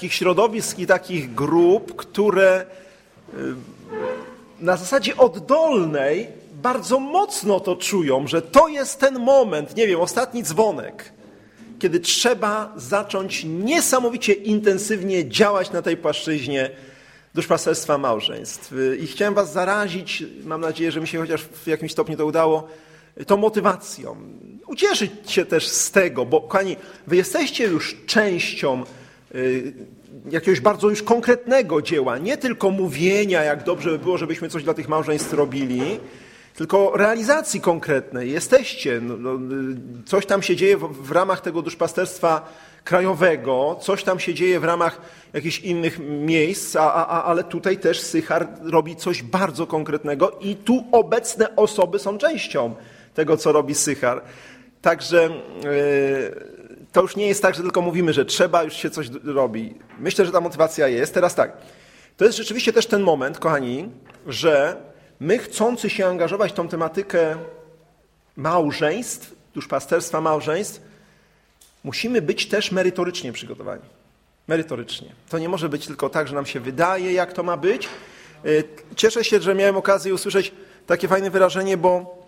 takich środowisk i takich grup, które y, na zasadzie oddolnej bardzo mocno to czują, że to jest ten moment, nie wiem, ostatni dzwonek, kiedy trzeba zacząć niesamowicie intensywnie działać na tej płaszczyźnie duszpasterstwa małżeństw. I chciałem Was zarazić, mam nadzieję, że mi się chociaż w jakimś stopniu to udało, tą motywacją. Ucieszyć się też z tego, bo kochani, Wy jesteście już częścią jakiegoś bardzo już konkretnego dzieła, nie tylko mówienia, jak dobrze by było, żebyśmy coś dla tych małżeństw robili, tylko realizacji konkretnej. Jesteście, no, no, coś tam się dzieje w, w ramach tego duszpasterstwa krajowego, coś tam się dzieje w ramach jakichś innych miejsc, a, a, ale tutaj też Sychar robi coś bardzo konkretnego i tu obecne osoby są częścią tego, co robi Sychar. Także yy, to już nie jest tak, że tylko mówimy, że trzeba, już się coś robi. Myślę, że ta motywacja jest. Teraz tak, to jest rzeczywiście też ten moment, kochani, że my chcący się angażować w tą tematykę małżeństw, duszpasterstwa małżeństw, musimy być też merytorycznie przygotowani. Merytorycznie. To nie może być tylko tak, że nam się wydaje, jak to ma być. Y, cieszę się, że miałem okazję usłyszeć takie fajne wyrażenie, bo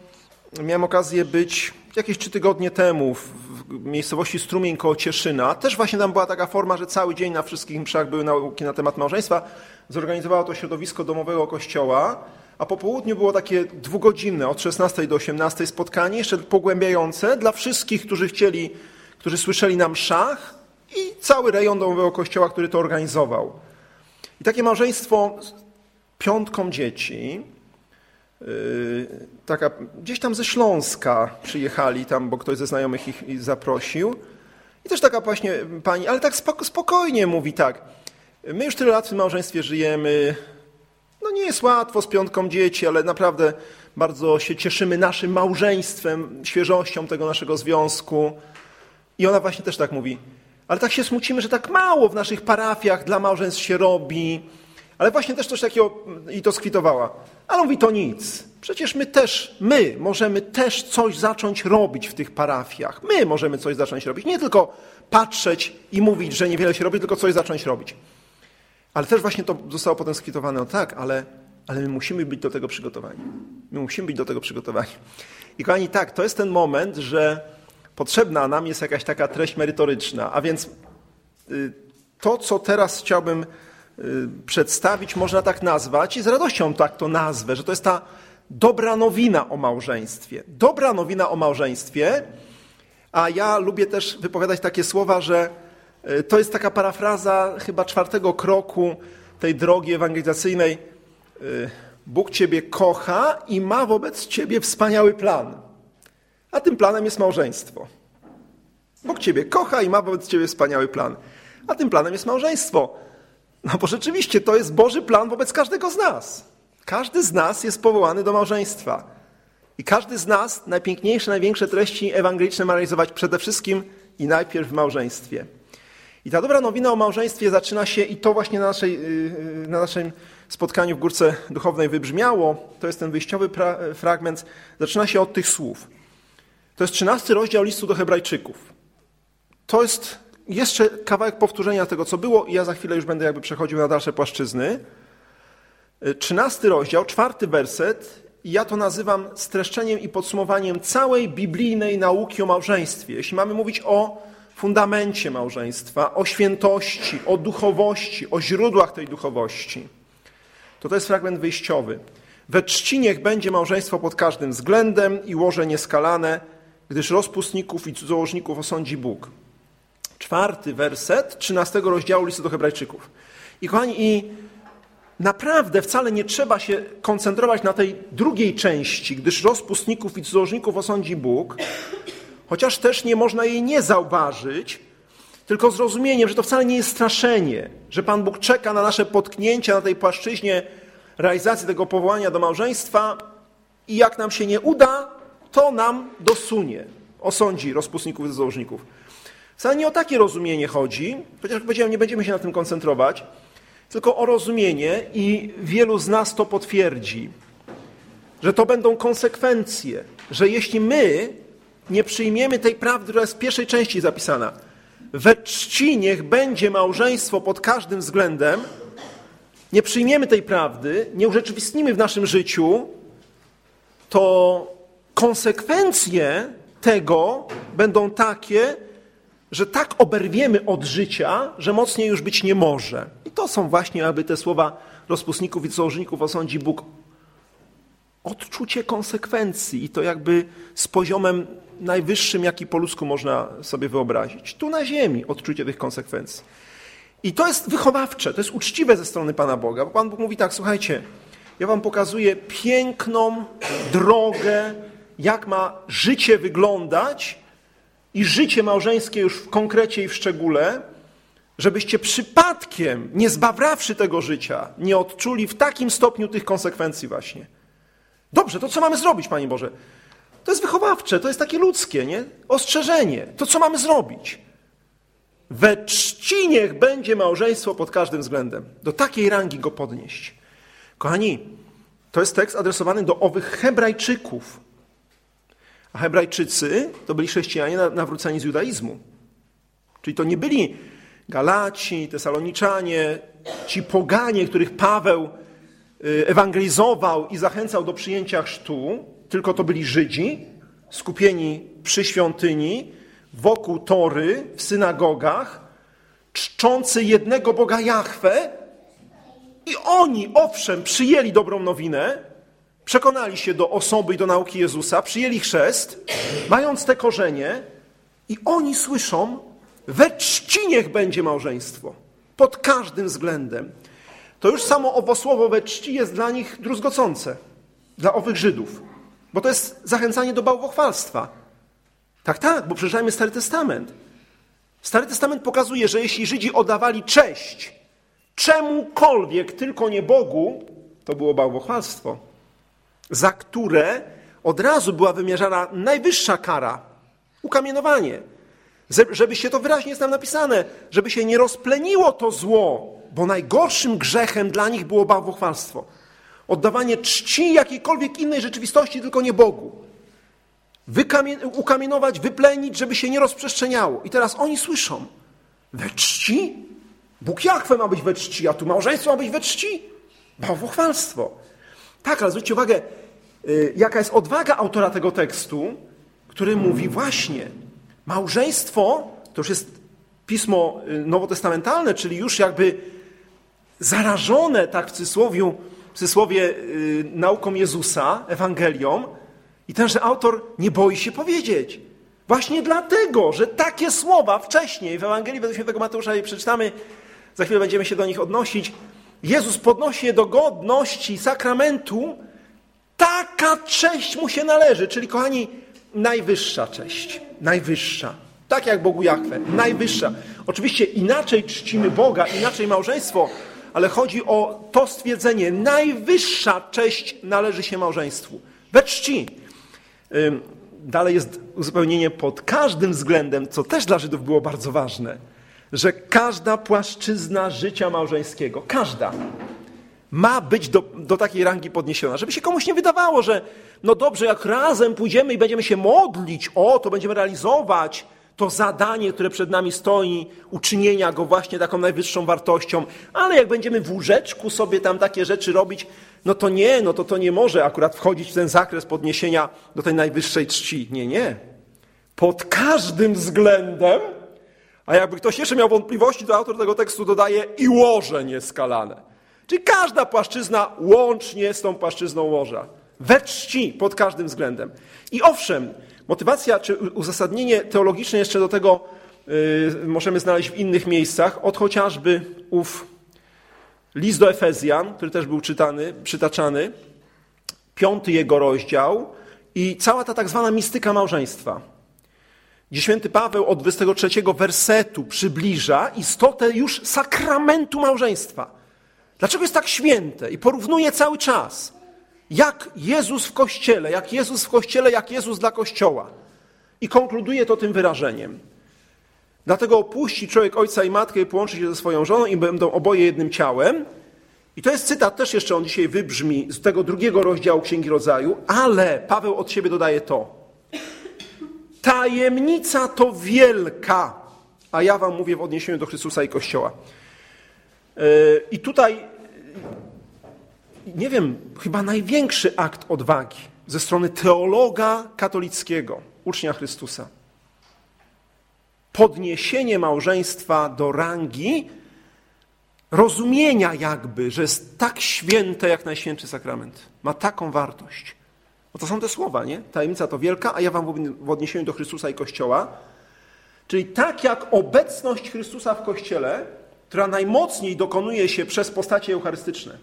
miałem okazję być jakieś trzy tygodnie temu w miejscowości Strumień koło Cieszyna. Też właśnie tam była taka forma, że cały dzień na wszystkich mszach były nauki na temat małżeństwa. Zorganizowało to środowisko domowego kościoła, a po południu było takie dwugodzinne, od 16 do 18 spotkanie, jeszcze pogłębiające dla wszystkich, którzy chcieli, którzy słyszeli na mszach i cały rejon domowego kościoła, który to organizował. I takie małżeństwo z piątką dzieci, taka, gdzieś tam ze Śląska przyjechali tam, bo ktoś ze znajomych ich, zaprosił. I też taka właśnie pani, ale tak spokojnie mówi tak. My już tyle lat w tym małżeństwie żyjemy. No nie jest łatwo z piątką dzieci, ale naprawdę bardzo się cieszymy naszym małżeństwem, świeżością tego naszego związku. I ona właśnie też tak mówi. Ale tak się smucimy, że tak mało w naszych parafiach dla małżeństw się robi. Ale właśnie też coś takiego i to skwitowała. Ale mówi to nic. Przecież my też, my możemy też coś zacząć robić w tych parafiach. My możemy coś zacząć robić. Nie tylko patrzeć i mówić, że niewiele się robi, tylko coś zacząć robić. Ale też właśnie to zostało potem skwitowane. No tak, ale, ale my musimy być do tego przygotowani. My musimy być do tego przygotowani. I kochani, tak, to jest ten moment, że potrzebna nam jest jakaś taka treść merytoryczna. A więc y, to, co teraz chciałbym przedstawić, można tak nazwać i z radością tak to nazwę, że to jest ta dobra nowina o małżeństwie. Dobra nowina o małżeństwie, a ja lubię też wypowiadać takie słowa, że y, to jest taka parafraza chyba czwartego kroku tej drogi ewangelizacyjnej. Y, Bóg Ciebie kocha i ma wobec Ciebie wspaniały plan. A tym planem jest małżeństwo. Bóg Ciebie kocha i ma wobec Ciebie wspaniały plan. A tym planem jest małżeństwo. No bo rzeczywiście to jest Boży plan wobec każdego z nas. Każdy z nas jest powołany do małżeństwa. I każdy z nas najpiękniejsze, największe treści ewangeliczne ma realizować przede wszystkim i najpierw w małżeństwie. I ta dobra nowina o małżeństwie zaczyna się, i to właśnie na, naszej, yy, na naszym spotkaniu w Górce Duchownej wybrzmiało, to jest ten wyjściowy fragment, zaczyna się od tych słów. To jest trzynasty rozdział listu do Hebrajczyków. To jest jeszcze kawałek powtórzenia tego, co było, i ja za chwilę już będę jakby przechodził na dalsze płaszczyzny. Trzynasty rozdział, czwarty werset, ja to nazywam streszczeniem i podsumowaniem całej biblijnej nauki o małżeństwie. Jeśli mamy mówić o fundamencie małżeństwa, o świętości, o duchowości, o źródłach tej duchowości, to to jest fragment wyjściowy. We czci niech będzie małżeństwo pod każdym względem i łoże nieskalane, gdyż rozpustników i cudzołożników osądzi Bóg czwarty werset 13 rozdziału listu do Hebrajczyków. I kochani, i naprawdę wcale nie trzeba się koncentrować na tej drugiej części, gdyż rozpustników i cudzołożników osądzi Bóg, chociaż też nie można jej nie zauważyć, tylko zrozumieniem, że to wcale nie jest straszenie, że Pan Bóg czeka na nasze potknięcia na tej płaszczyźnie realizacji tego powołania do małżeństwa i jak nam się nie uda, to nam dosunie, osądzi rozpustników i założników. Wcale nie o takie rozumienie chodzi, chociaż jak powiedziałem, nie będziemy się na tym koncentrować, tylko o rozumienie i wielu z nas to potwierdzi, że to będą konsekwencje, że jeśli my nie przyjmiemy tej prawdy, która jest w pierwszej części zapisana, we czci niech będzie małżeństwo pod każdym względem, nie przyjmiemy tej prawdy, nie urzeczywistnimy w naszym życiu, to konsekwencje tego będą takie, że tak oberwiemy od życia, że mocniej już być nie może. I to są właśnie aby te słowa rozpustników i założników osądzi Bóg. Odczucie konsekwencji i to jakby z poziomem najwyższym, jaki po ludzku można sobie wyobrazić. Tu na ziemi odczucie tych konsekwencji. I to jest wychowawcze, to jest uczciwe ze strony Pana Boga, bo Pan Bóg mówi tak, słuchajcie, ja wam pokazuję piękną drogę, jak ma życie wyglądać i życie małżeńskie już w konkrecie i w szczególe, żebyście przypadkiem, nie zbawrawszy tego życia, nie odczuli w takim stopniu tych konsekwencji właśnie. Dobrze, to co mamy zrobić, Panie Boże? To jest wychowawcze, to jest takie ludzkie, nie? Ostrzeżenie. To co mamy zrobić? We czci niech będzie małżeństwo pod każdym względem. Do takiej rangi go podnieść. Kochani, to jest tekst adresowany do owych Hebrajczyków. A Hebrajczycy to byli chrześcijanie nawróceni z judaizmu. Czyli to nie byli Galaci, Tesaloniczanie, ci poganie, których Paweł y, ewangelizował i zachęcał do przyjęcia chrztu, tylko to byli Żydzi skupieni przy świątyni, wokół tory, w synagogach, czczący jednego Boga Jahwe i oni, owszem, przyjęli dobrą nowinę, przekonali się do osoby i do nauki Jezusa, przyjęli chrzest, mając te korzenie i oni słyszą, we czci niech będzie małżeństwo, pod każdym względem. To już samo owo słowo we czci jest dla nich druzgocące, dla owych Żydów, bo to jest zachęcanie do bałwochwalstwa. Tak, tak, bo przeczytajmy Stary Testament. Stary Testament pokazuje, że jeśli Żydzi oddawali cześć czemukolwiek, tylko nie Bogu, to było bałwochwalstwo, za które od razu była wymierzana najwyższa kara ukamienowanie. Żeby się to wyraźnie jest tam napisane, żeby się nie rozpleniło to zło, bo najgorszym grzechem dla nich było bałwochwalstwo. Oddawanie czci jakiejkolwiek innej rzeczywistości, tylko nie Bogu ukamienować, wyplenić, żeby się nie rozprzestrzeniało. I teraz oni słyszą, we czci? Bóg Jachwę ma być we czci, a tu małżeństwo ma być we czci? Bałwochwalstwo. Tak, ale zwróćcie uwagę, y, jaka jest odwaga autora tego tekstu, który mówi właśnie, małżeństwo to już jest pismo y, nowotestamentalne, czyli już jakby zarażone tak w cysłowiu, w yy, nauką Jezusa, Ewangelią, i tenże autor nie boi się powiedzieć. Właśnie dlatego, że takie słowa wcześniej w Ewangelii według świętego Mateusza je przeczytamy, za chwilę będziemy się do nich odnosić, Jezus podnosi je do godności sakramentu, taka cześć mu się należy, czyli kochani, najwyższa cześć, najwyższa. Tak jak Bogu Jachwę, najwyższa. Oczywiście inaczej czcimy Boga, inaczej małżeństwo, ale chodzi o to stwierdzenie, najwyższa cześć należy się małżeństwu. We czci. Dalej jest uzupełnienie pod każdym względem, co też dla Żydów było bardzo ważne, że każda płaszczyzna życia małżeńskiego, każda, ma być do, do takiej rangi podniesiona, żeby się komuś nie wydawało, że no dobrze, jak razem pójdziemy i będziemy się modlić, o, to będziemy realizować to zadanie, które przed nami stoi, uczynienia go właśnie taką najwyższą wartością, ale jak będziemy w łóżeczku sobie tam takie rzeczy robić, no to nie, no to to nie może akurat wchodzić w ten zakres podniesienia do tej najwyższej czci. Nie, nie. Pod każdym względem, a jakby ktoś jeszcze miał wątpliwości, to autor tego tekstu dodaje i łoże nieskalane. Czyli każda płaszczyzna łącznie z tą płaszczyzną łoża. We czci pod każdym względem. I owszem, motywacja czy uzasadnienie teologiczne jeszcze do tego yy, możemy znaleźć w innych miejscach, od chociażby ów List do Efezjan, który też był czytany, przytaczany, piąty jego rozdział i cała ta tak zwana mistyka małżeństwa. Gdzie święty Paweł od 23 wersetu przybliża istotę już sakramentu małżeństwa. Dlaczego jest tak święte? I porównuje cały czas. Jak Jezus w Kościele, jak Jezus w Kościele, jak Jezus dla Kościoła. I konkluduje to tym wyrażeniem. Dlatego opuści człowiek ojca i matkę i połączy się ze swoją żoną i będą oboje jednym ciałem. I to jest cytat, też jeszcze on dzisiaj wybrzmi z tego drugiego rozdziału Księgi Rodzaju, ale Paweł od siebie dodaje to. Tajemnica to wielka, a ja wam mówię w odniesieniu do Chrystusa i Kościoła. E, I tutaj, nie wiem, chyba największy akt odwagi ze strony teologa katolickiego, ucznia Chrystusa. Podniesienie małżeństwa do rangi rozumienia jakby, że jest tak święte jak Najświętszy Sakrament. Ma taką wartość. Bo to są te słowa, nie? Tajemnica to wielka, a ja wam w odniesieniu do Chrystusa i Kościoła. Czyli tak jak obecność Chrystusa w Kościele, która najmocniej dokonuje się przez postacie eucharystyczne.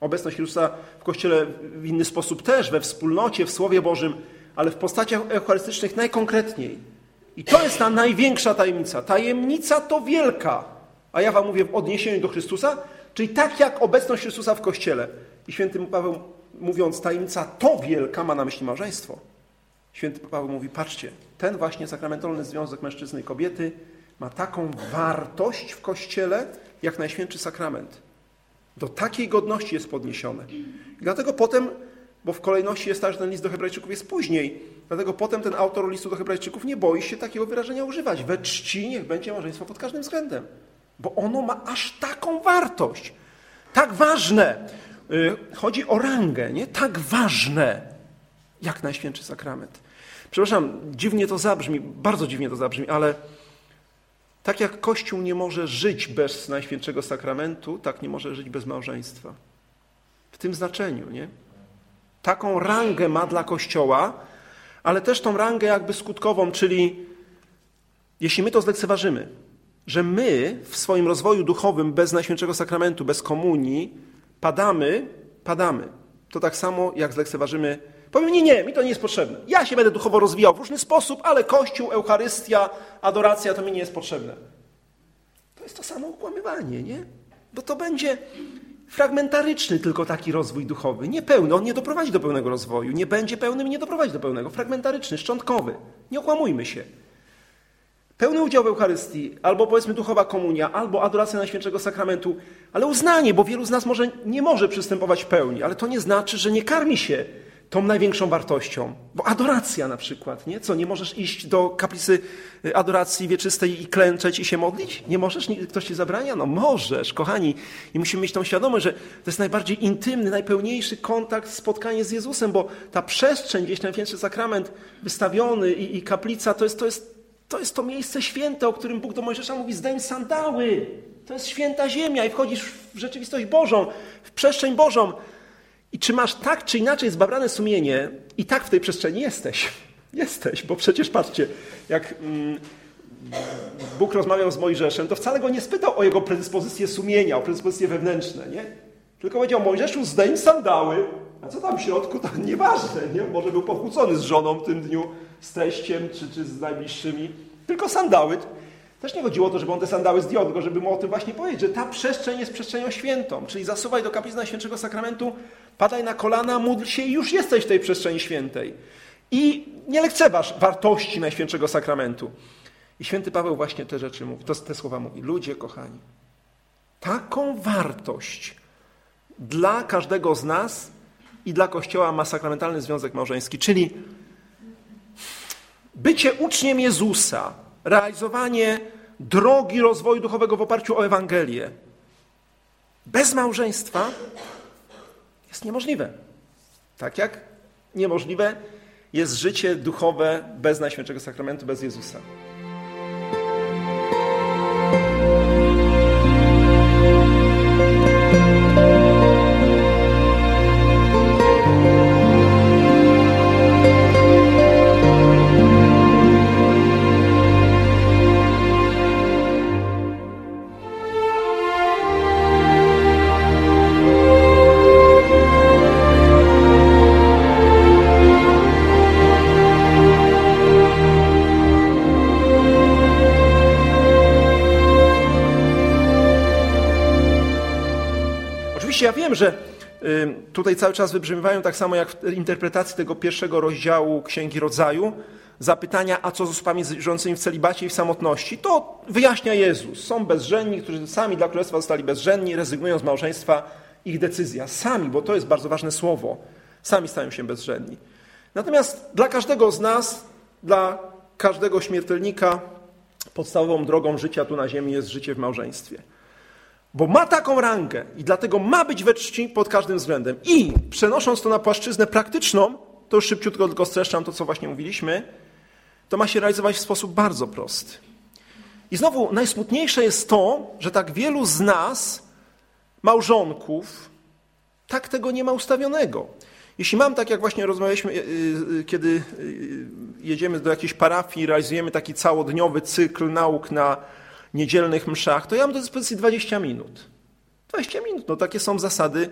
Obecność Chrystusa w Kościele w inny sposób też, we wspólnocie, w Słowie Bożym, ale w postaciach eucharystycznych najkonkretniej. I to jest ta największa tajemnica. Tajemnica to wielka, a ja wam mówię w odniesieniu do Chrystusa, czyli tak jak obecność Chrystusa w Kościele. I święty Paweł mówiąc tajemnica to wielka ma na myśli małżeństwo. Święty Paweł mówi, patrzcie, ten właśnie sakramentalny związek mężczyzny i kobiety ma taką wartość w Kościele, jak Najświętszy Sakrament. Do takiej godności jest podniesione. I dlatego potem, bo w kolejności jest tak, że ten list do hebrajczyków jest później, dlatego potem ten autor listu do hebrajczyków nie boi się takiego wyrażenia używać. We czci niech będzie małżeństwo pod każdym względem. Bo ono ma aż taką wartość. Tak ważne. Y, chodzi o rangę, nie? Tak ważne, jak Najświętszy Sakrament. Przepraszam, dziwnie to zabrzmi, bardzo dziwnie to zabrzmi, ale tak jak Kościół nie może żyć bez Najświętszego Sakramentu, tak nie może żyć bez małżeństwa. W tym znaczeniu, nie? Taką rangę ma dla Kościoła, ale też tą rangę jakby skutkową, czyli jeśli my to zlekceważymy, że my w swoim rozwoju duchowym bez Najświętszego Sakramentu, bez komunii padamy, padamy. To tak samo jak zlekceważymy Powiem, nie, nie, mi to nie jest potrzebne. Ja się będę duchowo rozwijał w różny sposób, ale Kościół, Eucharystia, adoracja to mi nie jest potrzebne. To jest to samo ukłamywanie, nie? Bo to będzie fragmentaryczny tylko taki rozwój duchowy, niepełny. On nie doprowadzi do pełnego rozwoju, nie będzie pełnym i nie doprowadzi do pełnego. Fragmentaryczny, szczątkowy. Nie okłamujmy się. Pełny udział w Eucharystii, albo powiedzmy duchowa komunia, albo adoracja Najświętszego Sakramentu, ale uznanie, bo wielu z nas może nie może przystępować pełni, ale to nie znaczy, że nie karmi się tą największą wartością. Bo adoracja na przykład, nie? Co, nie możesz iść do kaplicy y, adoracji wieczystej i klęczeć i się modlić? Nie możesz? Ktoś ci zabrania? No możesz, kochani. I musimy mieć tą świadomość, że to jest najbardziej intymny, najpełniejszy kontakt, spotkanie z Jezusem, bo ta przestrzeń, gdzieś ten święty sakrament wystawiony i, i kaplica, to jest, to, jest, to jest to miejsce święte, o którym Bóg do Mojżesza mówi, zdejm sandały. To jest święta ziemia i wchodzisz w rzeczywistość Bożą, w przestrzeń Bożą. I czy masz tak czy inaczej zbabrane sumienie i tak w tej przestrzeni jesteś. Jesteś, bo przecież patrzcie, jak mm, Bóg rozmawiał z Mojżeszem, to wcale go nie spytał o jego predyspozycję sumienia, o predyspozycje wewnętrzne, nie? Tylko powiedział, Mojżeszu, zdejm sandały. A co tam w środku, to nieważne, nie? Może był pokłócony z żoną w tym dniu, z teściem czy, czy z najbliższymi. Tylko sandały. Też nie chodziło o to, żeby on te sandały zdjął, tylko żeby mu o tym właśnie powiedzieć, że ta przestrzeń jest przestrzenią świętą. Czyli zasuwaj do kaplicy Najświętszego Sakramentu, padaj na kolana, módl się i już jesteś w tej przestrzeni świętej. I nie lekceważ wartości Najświętszego Sakramentu. I święty Paweł właśnie te rzeczy mówi, to, te słowa mówi. Ludzie kochani, taką wartość dla każdego z nas i dla Kościoła ma sakramentalny związek małżeński, czyli bycie uczniem Jezusa, realizowanie drogi rozwoju duchowego w oparciu o Ewangelię bez małżeństwa jest niemożliwe. Tak jak niemożliwe jest życie duchowe bez Najświętszego Sakramentu, bez Jezusa. Tutaj cały czas wybrzmiewają tak samo jak w interpretacji tego pierwszego rozdziału Księgi Rodzaju zapytania, a co z osobami żyjącymi w celibacie i w samotności. To wyjaśnia Jezus. Są bezżenni, którzy sami dla Królestwa zostali bezżenni, rezygnują z małżeństwa. Ich decyzja. Sami, bo to jest bardzo ważne słowo. Sami stają się bezżenni. Natomiast dla każdego z nas, dla każdego śmiertelnika podstawową drogą życia tu na ziemi jest życie w małżeństwie. Bo ma taką rangę i dlatego ma być we czci pod każdym względem. I przenosząc to na płaszczyznę praktyczną, to już szybciutko tylko streszczam to, co właśnie mówiliśmy, to ma się realizować w sposób bardzo prosty. I znowu najsmutniejsze jest to, że tak wielu z nas, małżonków, tak tego nie ma ustawionego. Jeśli mam, tak jak właśnie rozmawialiśmy, y, y, kiedy y, jedziemy do jakiejś parafii, realizujemy taki całodniowy cykl nauk na niedzielnych mszach, to ja mam do dyspozycji 20 minut. 20 minut, no takie są zasady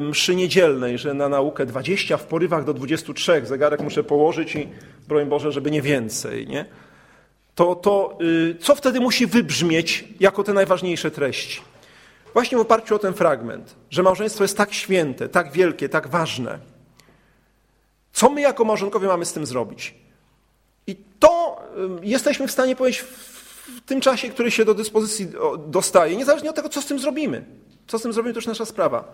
mszy niedzielnej, że na naukę 20 w porywach do 23, zegarek muszę położyć i broń Boże, żeby nie więcej, nie? To, to co wtedy musi wybrzmieć jako te najważniejsze treści? Właśnie w oparciu o ten fragment, że małżeństwo jest tak święte, tak wielkie, tak ważne. Co my jako małżonkowie mamy z tym zrobić? I to jesteśmy w stanie powiedzieć w tym czasie, który się do dyspozycji dostaje, niezależnie od tego, co z tym zrobimy. Co z tym zrobimy, to już nasza sprawa.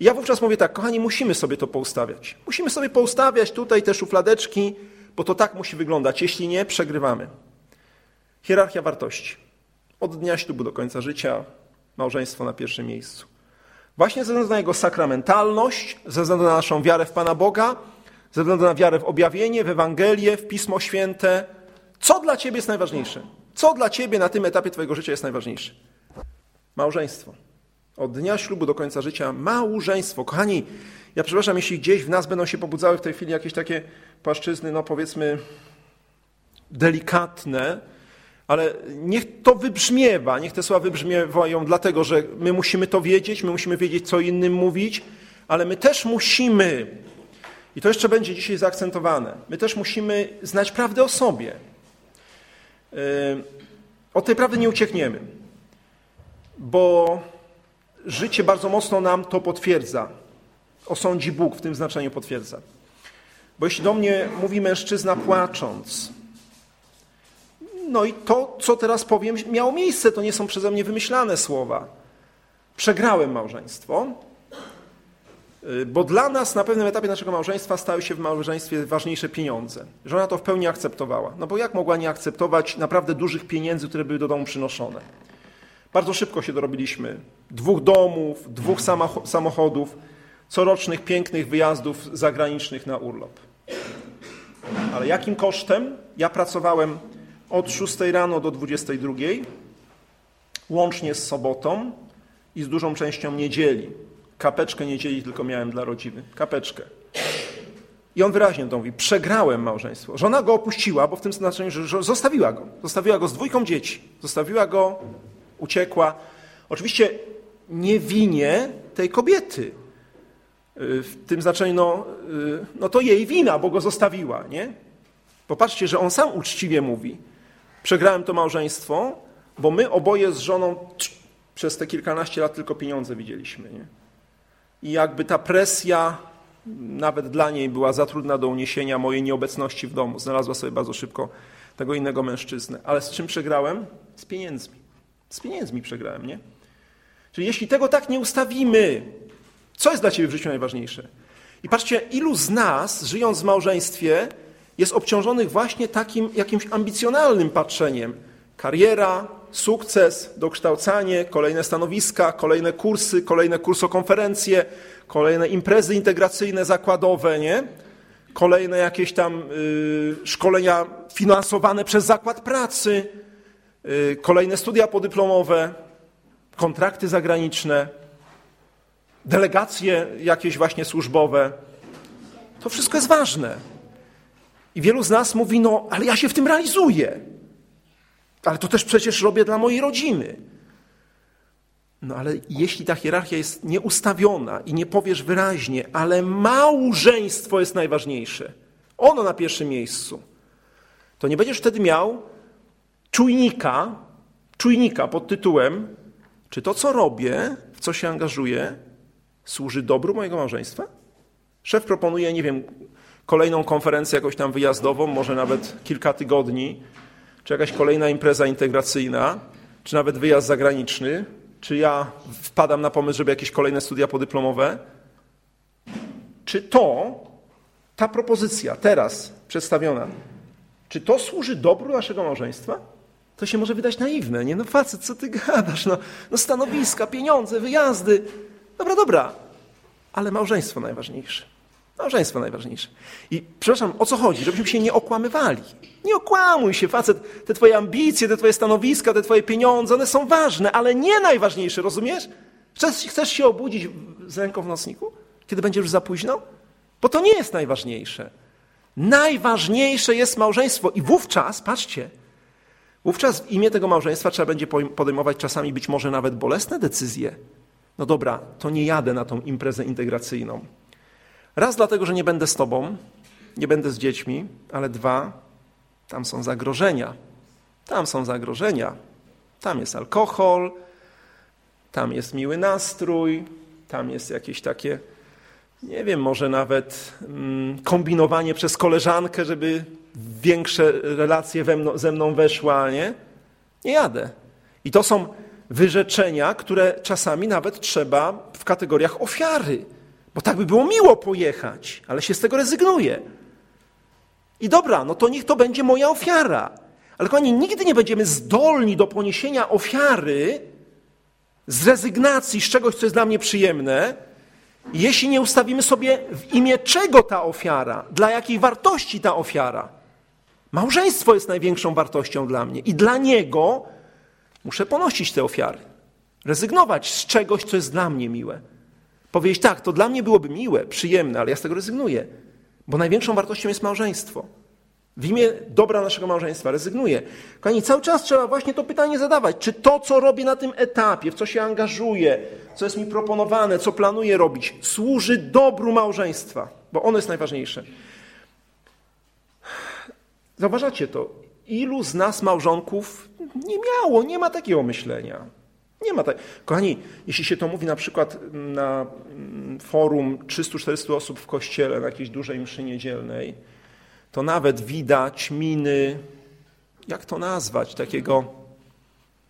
Ja wówczas mówię tak, kochani, musimy sobie to poustawiać. Musimy sobie poustawiać tutaj te szufladeczki, bo to tak musi wyglądać. Jeśli nie, przegrywamy. Hierarchia wartości. Od dnia ślubu do końca życia, małżeństwo na pierwszym miejscu. Właśnie ze względu na jego sakramentalność, ze względu na naszą wiarę w Pana Boga, ze względu na wiarę w objawienie, w Ewangelię, w Pismo Święte. Co dla Ciebie jest najważniejsze? Co dla Ciebie na tym etapie Twojego życia jest najważniejsze? Małżeństwo. Od dnia ślubu do końca życia małżeństwo. Kochani, ja przepraszam, jeśli gdzieś w nas będą się pobudzały w tej chwili jakieś takie płaszczyzny, no powiedzmy, delikatne, ale niech to wybrzmiewa, niech te słowa wybrzmiewają, dlatego że my musimy to wiedzieć, my musimy wiedzieć, co innym mówić, ale my też musimy, i to jeszcze będzie dzisiaj zaakcentowane, my też musimy znać prawdę o sobie. Yy, od tej prawdy nie uciekniemy, bo życie bardzo mocno nam to potwierdza. Osądzi Bóg w tym znaczeniu potwierdza. Bo jeśli do mnie mówi mężczyzna płacząc, no i to, co teraz powiem, miało miejsce. To nie są przeze mnie wymyślane słowa. Przegrałem małżeństwo, bo dla nas na pewnym etapie naszego małżeństwa stały się w małżeństwie ważniejsze pieniądze. Żona to w pełni akceptowała. No bo jak mogła nie akceptować naprawdę dużych pieniędzy, które były do domu przynoszone? Bardzo szybko się dorobiliśmy. Dwóch domów, dwóch samochodów, corocznych pięknych wyjazdów zagranicznych na urlop. Ale jakim kosztem? Ja pracowałem od 6 rano do 22, łącznie z sobotą i z dużą częścią niedzieli. Kapeczkę niedzieli tylko miałem dla rodziny. Kapeczkę. I on wyraźnie to mówi, przegrałem małżeństwo. Żona go opuściła, bo w tym znaczeniu, że zostawiła go. Zostawiła go z dwójką dzieci. Zostawiła go, uciekła. Oczywiście nie winie tej kobiety. Y, w tym znaczeniu, no, y, no to jej wina, bo go zostawiła, nie? Popatrzcie, że on sam uczciwie mówi. Przegrałem to małżeństwo, bo my oboje z żoną przez te kilkanaście lat tylko pieniądze widzieliśmy. Nie? I jakby ta presja nawet dla niej była za trudna do uniesienia mojej nieobecności w domu. Znalazła sobie bardzo szybko tego innego mężczyznę. Ale z czym przegrałem? Z pieniędzmi. Z pieniędzmi przegrałem, nie? Czyli jeśli tego tak nie ustawimy, co jest dla ciebie w życiu najważniejsze? I patrzcie, ilu z nas, żyjąc w małżeństwie, jest obciążonych właśnie takim jakimś ambicjonalnym patrzeniem. Kariera, sukces, dokształcanie, kolejne stanowiska, kolejne kursy, kolejne kursokonferencje, kolejne imprezy integracyjne, zakładowe, nie? Kolejne jakieś tam y, szkolenia finansowane przez zakład pracy, y, kolejne studia podyplomowe, kontrakty zagraniczne, delegacje jakieś właśnie służbowe. To wszystko jest ważne. I wielu z nas mówi, no ale ja się w tym realizuję. Ale to też przecież robię dla mojej rodziny. No ale jeśli ta hierarchia jest nieustawiona i nie powiesz wyraźnie, ale małżeństwo jest najważniejsze, ono na pierwszym miejscu, to nie będziesz wtedy miał czujnika, czujnika pod tytułem, czy to, co robię, w co się angażuję, służy dobru mojego małżeństwa? Szef proponuje, nie wiem, kolejną konferencję jakąś tam wyjazdową, może nawet kilka tygodni, czy jakaś kolejna impreza integracyjna, czy nawet wyjazd zagraniczny, czy ja wpadam na pomysł, żeby jakieś kolejne studia podyplomowe, czy to, ta propozycja teraz przedstawiona, czy to służy dobru naszego małżeństwa? To się może wydać naiwne, nie? No facet, co ty gadasz? No, no stanowiska, pieniądze, wyjazdy. Dobra, dobra, ale małżeństwo najważniejsze. Małżeństwo najważniejsze. I przepraszam, o co chodzi? Żebyśmy się nie okłamywali. Nie okłamuj się, facet. Te twoje ambicje, te twoje stanowiska, te twoje pieniądze, one są ważne, ale nie najważniejsze, rozumiesz? Chcesz, chcesz się obudzić z ręką w nocniku? Kiedy będzie już za późno? Bo to nie jest najważniejsze. Najważniejsze jest małżeństwo. I wówczas, patrzcie, wówczas w imię tego małżeństwa trzeba będzie podejmować czasami być może nawet bolesne decyzje. No dobra, to nie jadę na tą imprezę integracyjną. Raz dlatego, że nie będę z tobą, nie będę z dziećmi, ale dwa, tam są zagrożenia. Tam są zagrożenia. Tam jest alkohol, tam jest miły nastrój, tam jest jakieś takie, nie wiem, może nawet mm, kombinowanie przez koleżankę, żeby większe relacje ze mną weszła, nie? Nie jadę. I to są wyrzeczenia, które czasami nawet trzeba w kategoriach ofiary. Bo tak by było miło pojechać, ale się z tego rezygnuje. I dobra, no to niech to będzie moja ofiara. Ale kochani, nigdy nie będziemy zdolni do poniesienia ofiary z rezygnacji z czegoś, co jest dla mnie przyjemne, jeśli nie ustawimy sobie w imię czego ta ofiara, dla jakiej wartości ta ofiara. Małżeństwo jest największą wartością dla mnie i dla niego muszę ponosić te ofiary. Rezygnować z czegoś, co jest dla mnie miłe. Powiedzieć tak, to dla mnie byłoby miłe, przyjemne, ale ja z tego rezygnuję, bo największą wartością jest małżeństwo. W imię dobra naszego małżeństwa rezygnuję. Kochani, cały czas trzeba właśnie to pytanie zadawać. Czy to, co robię na tym etapie, w co się angażuję, co jest mi proponowane, co planuję robić, służy dobru małżeństwa? Bo ono jest najważniejsze. Zauważacie to. Ilu z nas małżonków nie miało, nie ma takiego myślenia. Nie ma tak. Kochani, jeśli się to mówi na przykład na mm, forum 300-400 osób w kościele, na jakiejś dużej mszy niedzielnej, to nawet widać miny, jak to nazwać, takiego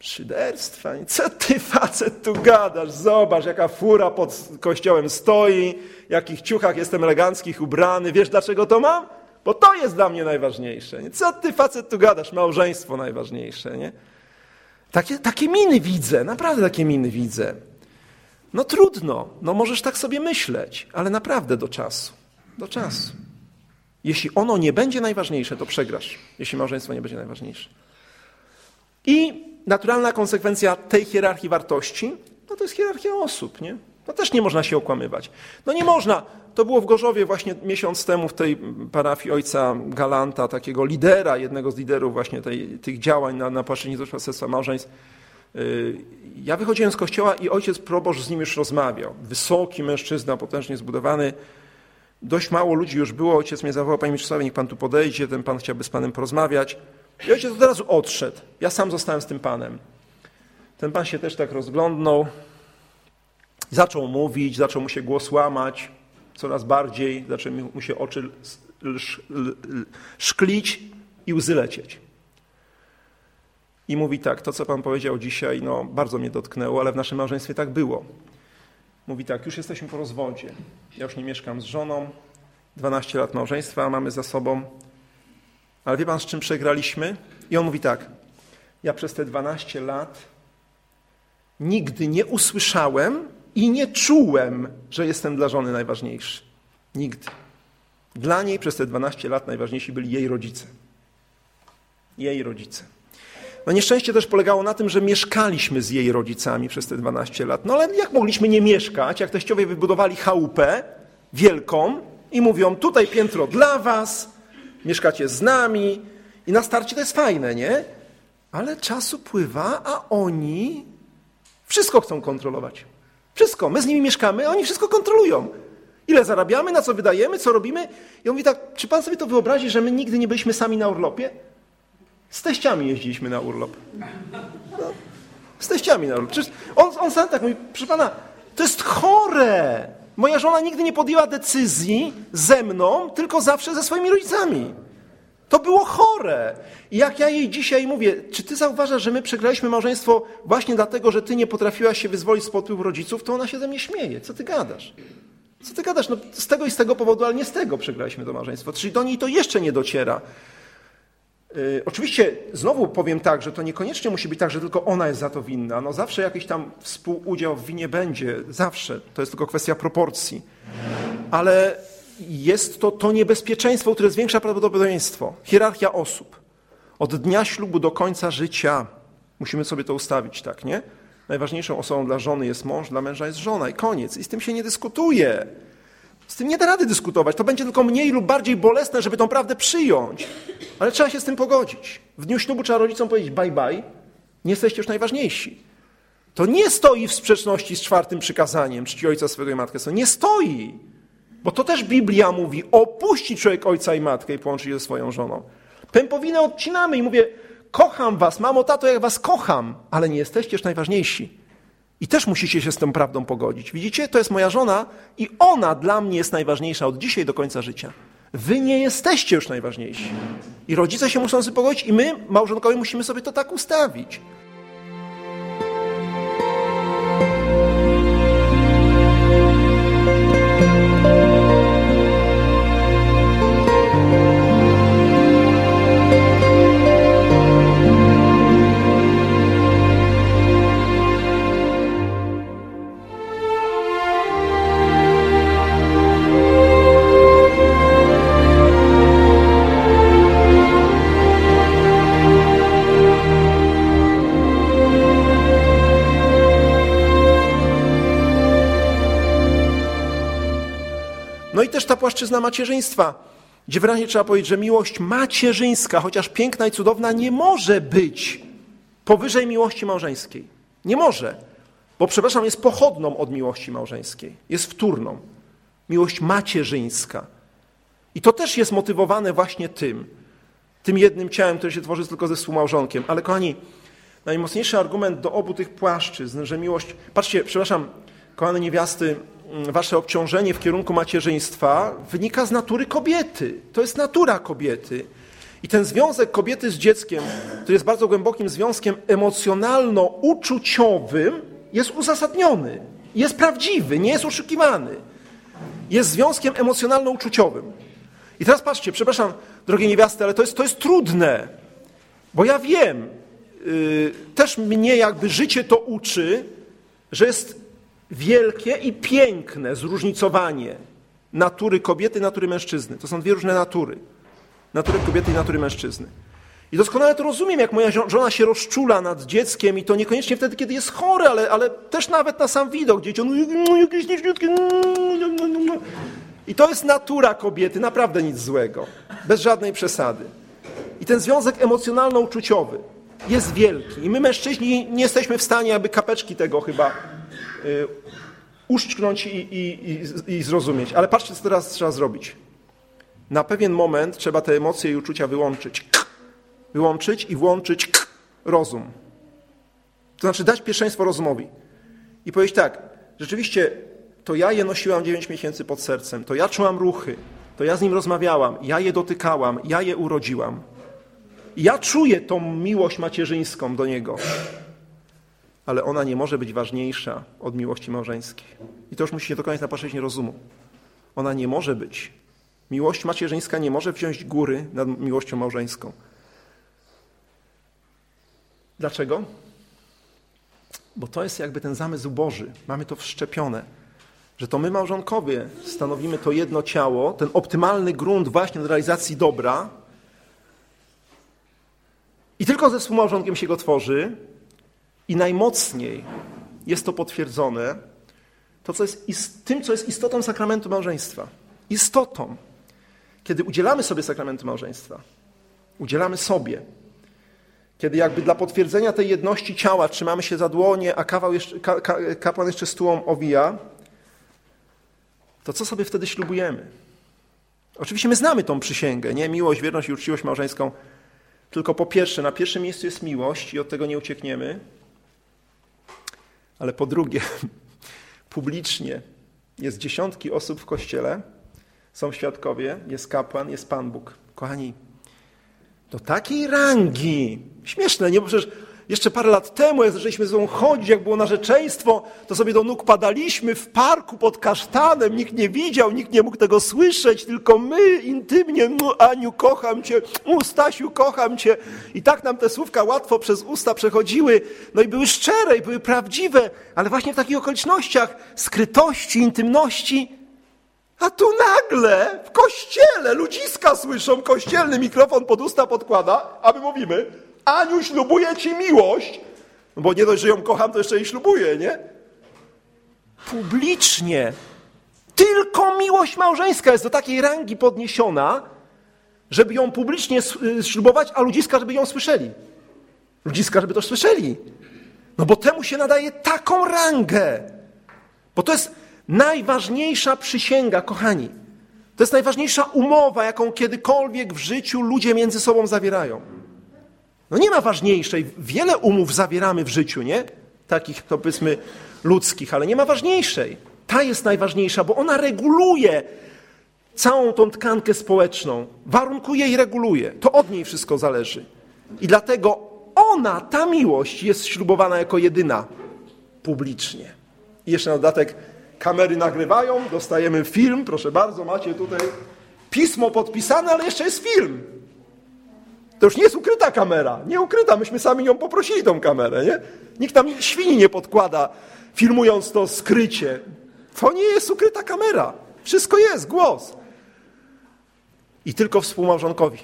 szyderstwa. Co ty facet tu gadasz? Zobacz, jaka fura pod kościołem stoi, w jakich ciuchach jestem eleganckich ubrany. Wiesz, dlaczego to mam? Bo to jest dla mnie najważniejsze. Co ty facet tu gadasz? Małżeństwo najważniejsze, nie? Takie, takie miny widzę, naprawdę takie miny widzę. No trudno, no możesz tak sobie myśleć, ale naprawdę do czasu. Do czasu. Jeśli ono nie będzie najważniejsze, to przegrasz, jeśli małżeństwo nie będzie najważniejsze. I naturalna konsekwencja tej hierarchii wartości, no to jest hierarchia osób, nie? No też nie można się okłamywać. No nie można. To było w Gorzowie właśnie miesiąc temu w tej parafii ojca Galanta, takiego lidera, jednego z liderów właśnie tej, tych działań na, na płaszczyźnie duszpasterstwa małżeństw. Y, ja wychodziłem z kościoła i ojciec proboszcz z nim już rozmawiał. Wysoki mężczyzna, potężnie zbudowany. Dość mało ludzi już było. Ojciec mnie zawołał, panie Mieczysławie, niech pan tu podejdzie, ten pan chciałby z panem porozmawiać. I ojciec od razu odszedł. Ja sam zostałem z tym panem. Ten pan się też tak rozglądnął. Zaczął mówić, zaczął mu się głos łamać coraz bardziej, zaczęły mu się oczy szklić i łzy lecieć. I mówi tak, to co pan powiedział dzisiaj, no bardzo mnie dotknęło, ale w naszym małżeństwie tak było. Mówi tak, już jesteśmy po rozwodzie. Ja już nie mieszkam z żoną, 12 lat małżeństwa mamy za sobą. Ale wie pan, z czym przegraliśmy? I on mówi tak, ja przez te 12 lat nigdy nie usłyszałem, i nie czułem, że jestem dla żony najważniejszy. Nigdy. Dla niej przez te 12 lat najważniejsi byli jej rodzice. Jej rodzice. No nieszczęście też polegało na tym, że mieszkaliśmy z jej rodzicami przez te 12 lat. No ale jak mogliśmy nie mieszkać, jak teściowie wybudowali chałupę wielką i mówią, tutaj piętro dla was, mieszkacie z nami i na starcie to jest fajne, nie? Ale czas upływa, a oni wszystko chcą kontrolować. Wszystko. My z nimi mieszkamy, a oni wszystko kontrolują. Ile zarabiamy, na co wydajemy, co robimy. I on mówi tak, czy pan sobie to wyobrazi, że my nigdy nie byliśmy sami na urlopie? Z teściami jeździliśmy na urlop. No, z teściami na urlop. Przecież on, on sam tak mówi, proszę pana, to jest chore. Moja żona nigdy nie podjęła decyzji ze mną, tylko zawsze ze swoimi rodzicami. To było chore. I jak ja jej dzisiaj mówię, czy ty zauważasz, że my przegraliśmy małżeństwo właśnie dlatego, że ty nie potrafiłaś się wyzwolić z wpływu rodziców, to ona się ze mnie śmieje. Co ty gadasz? Co ty gadasz? No, z tego i z tego powodu, ale nie z tego przegraliśmy to małżeństwo. Czyli do niej to jeszcze nie dociera. Yy, oczywiście znowu powiem tak, że to niekoniecznie musi być tak, że tylko ona jest za to winna. No zawsze jakiś tam współudział w winie będzie, zawsze. To jest tylko kwestia proporcji. Ale jest to to niebezpieczeństwo, które zwiększa prawdopodobieństwo. Hierarchia osób. Od dnia ślubu do końca życia. Musimy sobie to ustawić, tak, nie? Najważniejszą osobą dla żony jest mąż, dla męża jest żona i koniec. I z tym się nie dyskutuje. Z tym nie da rady dyskutować. To będzie tylko mniej lub bardziej bolesne, żeby tą prawdę przyjąć. Ale trzeba się z tym pogodzić. W dniu ślubu trzeba rodzicom powiedzieć bye bye. Nie jesteście już najważniejsi. To nie stoi w sprzeczności z czwartym przykazaniem czci ojca swego i matkę. To nie stoi. Bo to też Biblia mówi, opuści człowiek ojca i matkę i połączy się ze swoją żoną. Pępowinę odcinamy i mówię, kocham was, mamo, tato, jak was kocham, ale nie jesteście już najważniejsi. I też musicie się z tą prawdą pogodzić. Widzicie, to jest moja żona i ona dla mnie jest najważniejsza od dzisiaj do końca życia. Wy nie jesteście już najważniejsi. I rodzice się muszą sobie pogodzić i my, małżonkowie, musimy sobie to tak ustawić. Płaszczyzna macierzyństwa, gdzie wyraźnie trzeba powiedzieć, że miłość macierzyńska, chociaż piękna i cudowna, nie może być powyżej miłości małżeńskiej. Nie może, bo przepraszam, jest pochodną od miłości małżeńskiej, jest wtórną. Miłość macierzyńska. I to też jest motywowane właśnie tym, tym jednym ciałem, które się tworzy tylko ze współmałżonkiem. Ale kochani, najmocniejszy argument do obu tych płaszczyzn, że miłość... Patrzcie, przepraszam, kochane niewiasty, wasze obciążenie w kierunku macierzyństwa wynika z natury kobiety. To jest natura kobiety. I ten związek kobiety z dzieckiem, który jest bardzo głębokim związkiem emocjonalno-uczuciowym, jest uzasadniony, jest prawdziwy, nie jest oszukiwany. Jest związkiem emocjonalno-uczuciowym. I teraz patrzcie, przepraszam, drogie niewiasty, ale to jest, to jest trudne, bo ja wiem, yy, też mnie jakby życie to uczy, że jest wielkie i piękne zróżnicowanie natury kobiety natury mężczyzny. To są dwie różne natury. Natury kobiety i natury mężczyzny. I doskonale to rozumiem, jak moja żona się rozczula nad dzieckiem i to niekoniecznie wtedy, kiedy jest chory, ale, ale też nawet na sam widok dzieci. No, jakieś nieśniutkie. I to jest natura kobiety, naprawdę nic złego. Bez żadnej przesady. I ten związek emocjonalno-uczuciowy jest wielki. I my mężczyźni nie jesteśmy w stanie, aby kapeczki tego chyba uszczknąć i, i, i, i zrozumieć. Ale patrzcie, co teraz trzeba zrobić. Na pewien moment trzeba te emocje i uczucia wyłączyć. Wyłączyć i włączyć rozum. To znaczy dać pierwszeństwo rozumowi. I powiedzieć tak, rzeczywiście to ja je nosiłam 9 miesięcy pod sercem, to ja czułam ruchy, to ja z nim rozmawiałam, ja je dotykałam, ja je urodziłam. Ja czuję tą miłość macierzyńską do niego ale ona nie może być ważniejsza od miłości małżeńskiej. I to już musi się dokonać na płaszczyźnie rozumu. Ona nie może być. Miłość macierzyńska nie może wziąć góry nad miłością małżeńską. Dlaczego? Bo to jest jakby ten zamysł Boży. Mamy to wszczepione, że to my, małżonkowie, stanowimy to jedno ciało, ten optymalny grunt właśnie do realizacji dobra. I tylko ze współmałżonkiem się go tworzy, najmocniej jest to potwierdzone to, co jest tym, co jest istotą sakramentu małżeństwa. Istotą. Kiedy udzielamy sobie sakramentu małżeństwa, udzielamy sobie, kiedy jakby dla potwierdzenia tej jedności ciała trzymamy się za dłonie, a kawał jeszcze, ka, ka, kapłan jeszcze stułą owija, to co sobie wtedy ślubujemy? Oczywiście my znamy tą przysięgę, nie? Miłość, wierność i uczciwość małżeńską. Tylko po pierwsze, na pierwszym miejscu jest miłość i od tego nie uciekniemy. Ale po drugie, publicznie jest dziesiątki osób w kościele, są świadkowie, jest kapłan, jest Pan Bóg. Kochani, do takiej rangi, śmieszne, nie? Bo przecież jeszcze parę lat temu, jak zaczęliśmy ze sobą chodzić, jak było narzeczeństwo, to sobie do nóg padaliśmy w parku pod kasztanem. Nikt nie widział, nikt nie mógł tego słyszeć, tylko my intymnie, no Aniu, kocham cię, no Stasiu, kocham cię. I tak nam te słówka łatwo przez usta przechodziły. No i były szczere, i były prawdziwe, ale właśnie w takich okolicznościach skrytości, intymności. A tu nagle w kościele ludziska słyszą, kościelny mikrofon pod usta podkłada, a my mówimy, Aniu, ślubuję ci miłość. No bo nie dość, że ją kocham, to jeszcze jej ślubuję, nie? Publicznie. Tylko miłość małżeńska jest do takiej rangi podniesiona, żeby ją publicznie y, ślubować, a ludziska, żeby ją słyszeli. Ludziska, żeby to słyszeli. No bo temu się nadaje taką rangę. Bo to jest najważniejsza przysięga, kochani. To jest najważniejsza umowa, jaką kiedykolwiek w życiu ludzie między sobą zawierają. No nie ma ważniejszej. Wiele umów zawieramy w życiu, nie? Takich, to powiedzmy, ludzkich, ale nie ma ważniejszej. Ta jest najważniejsza, bo ona reguluje całą tą tkankę społeczną. Warunkuje i reguluje. To od niej wszystko zależy. I dlatego ona, ta miłość, jest ślubowana jako jedyna publicznie. I jeszcze na dodatek kamery nagrywają, dostajemy film, proszę bardzo, macie tutaj pismo podpisane, ale jeszcze jest film. To już nie jest ukryta kamera, nie ukryta, myśmy sami ją poprosili, tą kamerę, nie? Nikt tam świni nie podkłada, filmując to skrycie. To nie jest ukryta kamera. Wszystko jest, głos. I tylko współmałżonkowi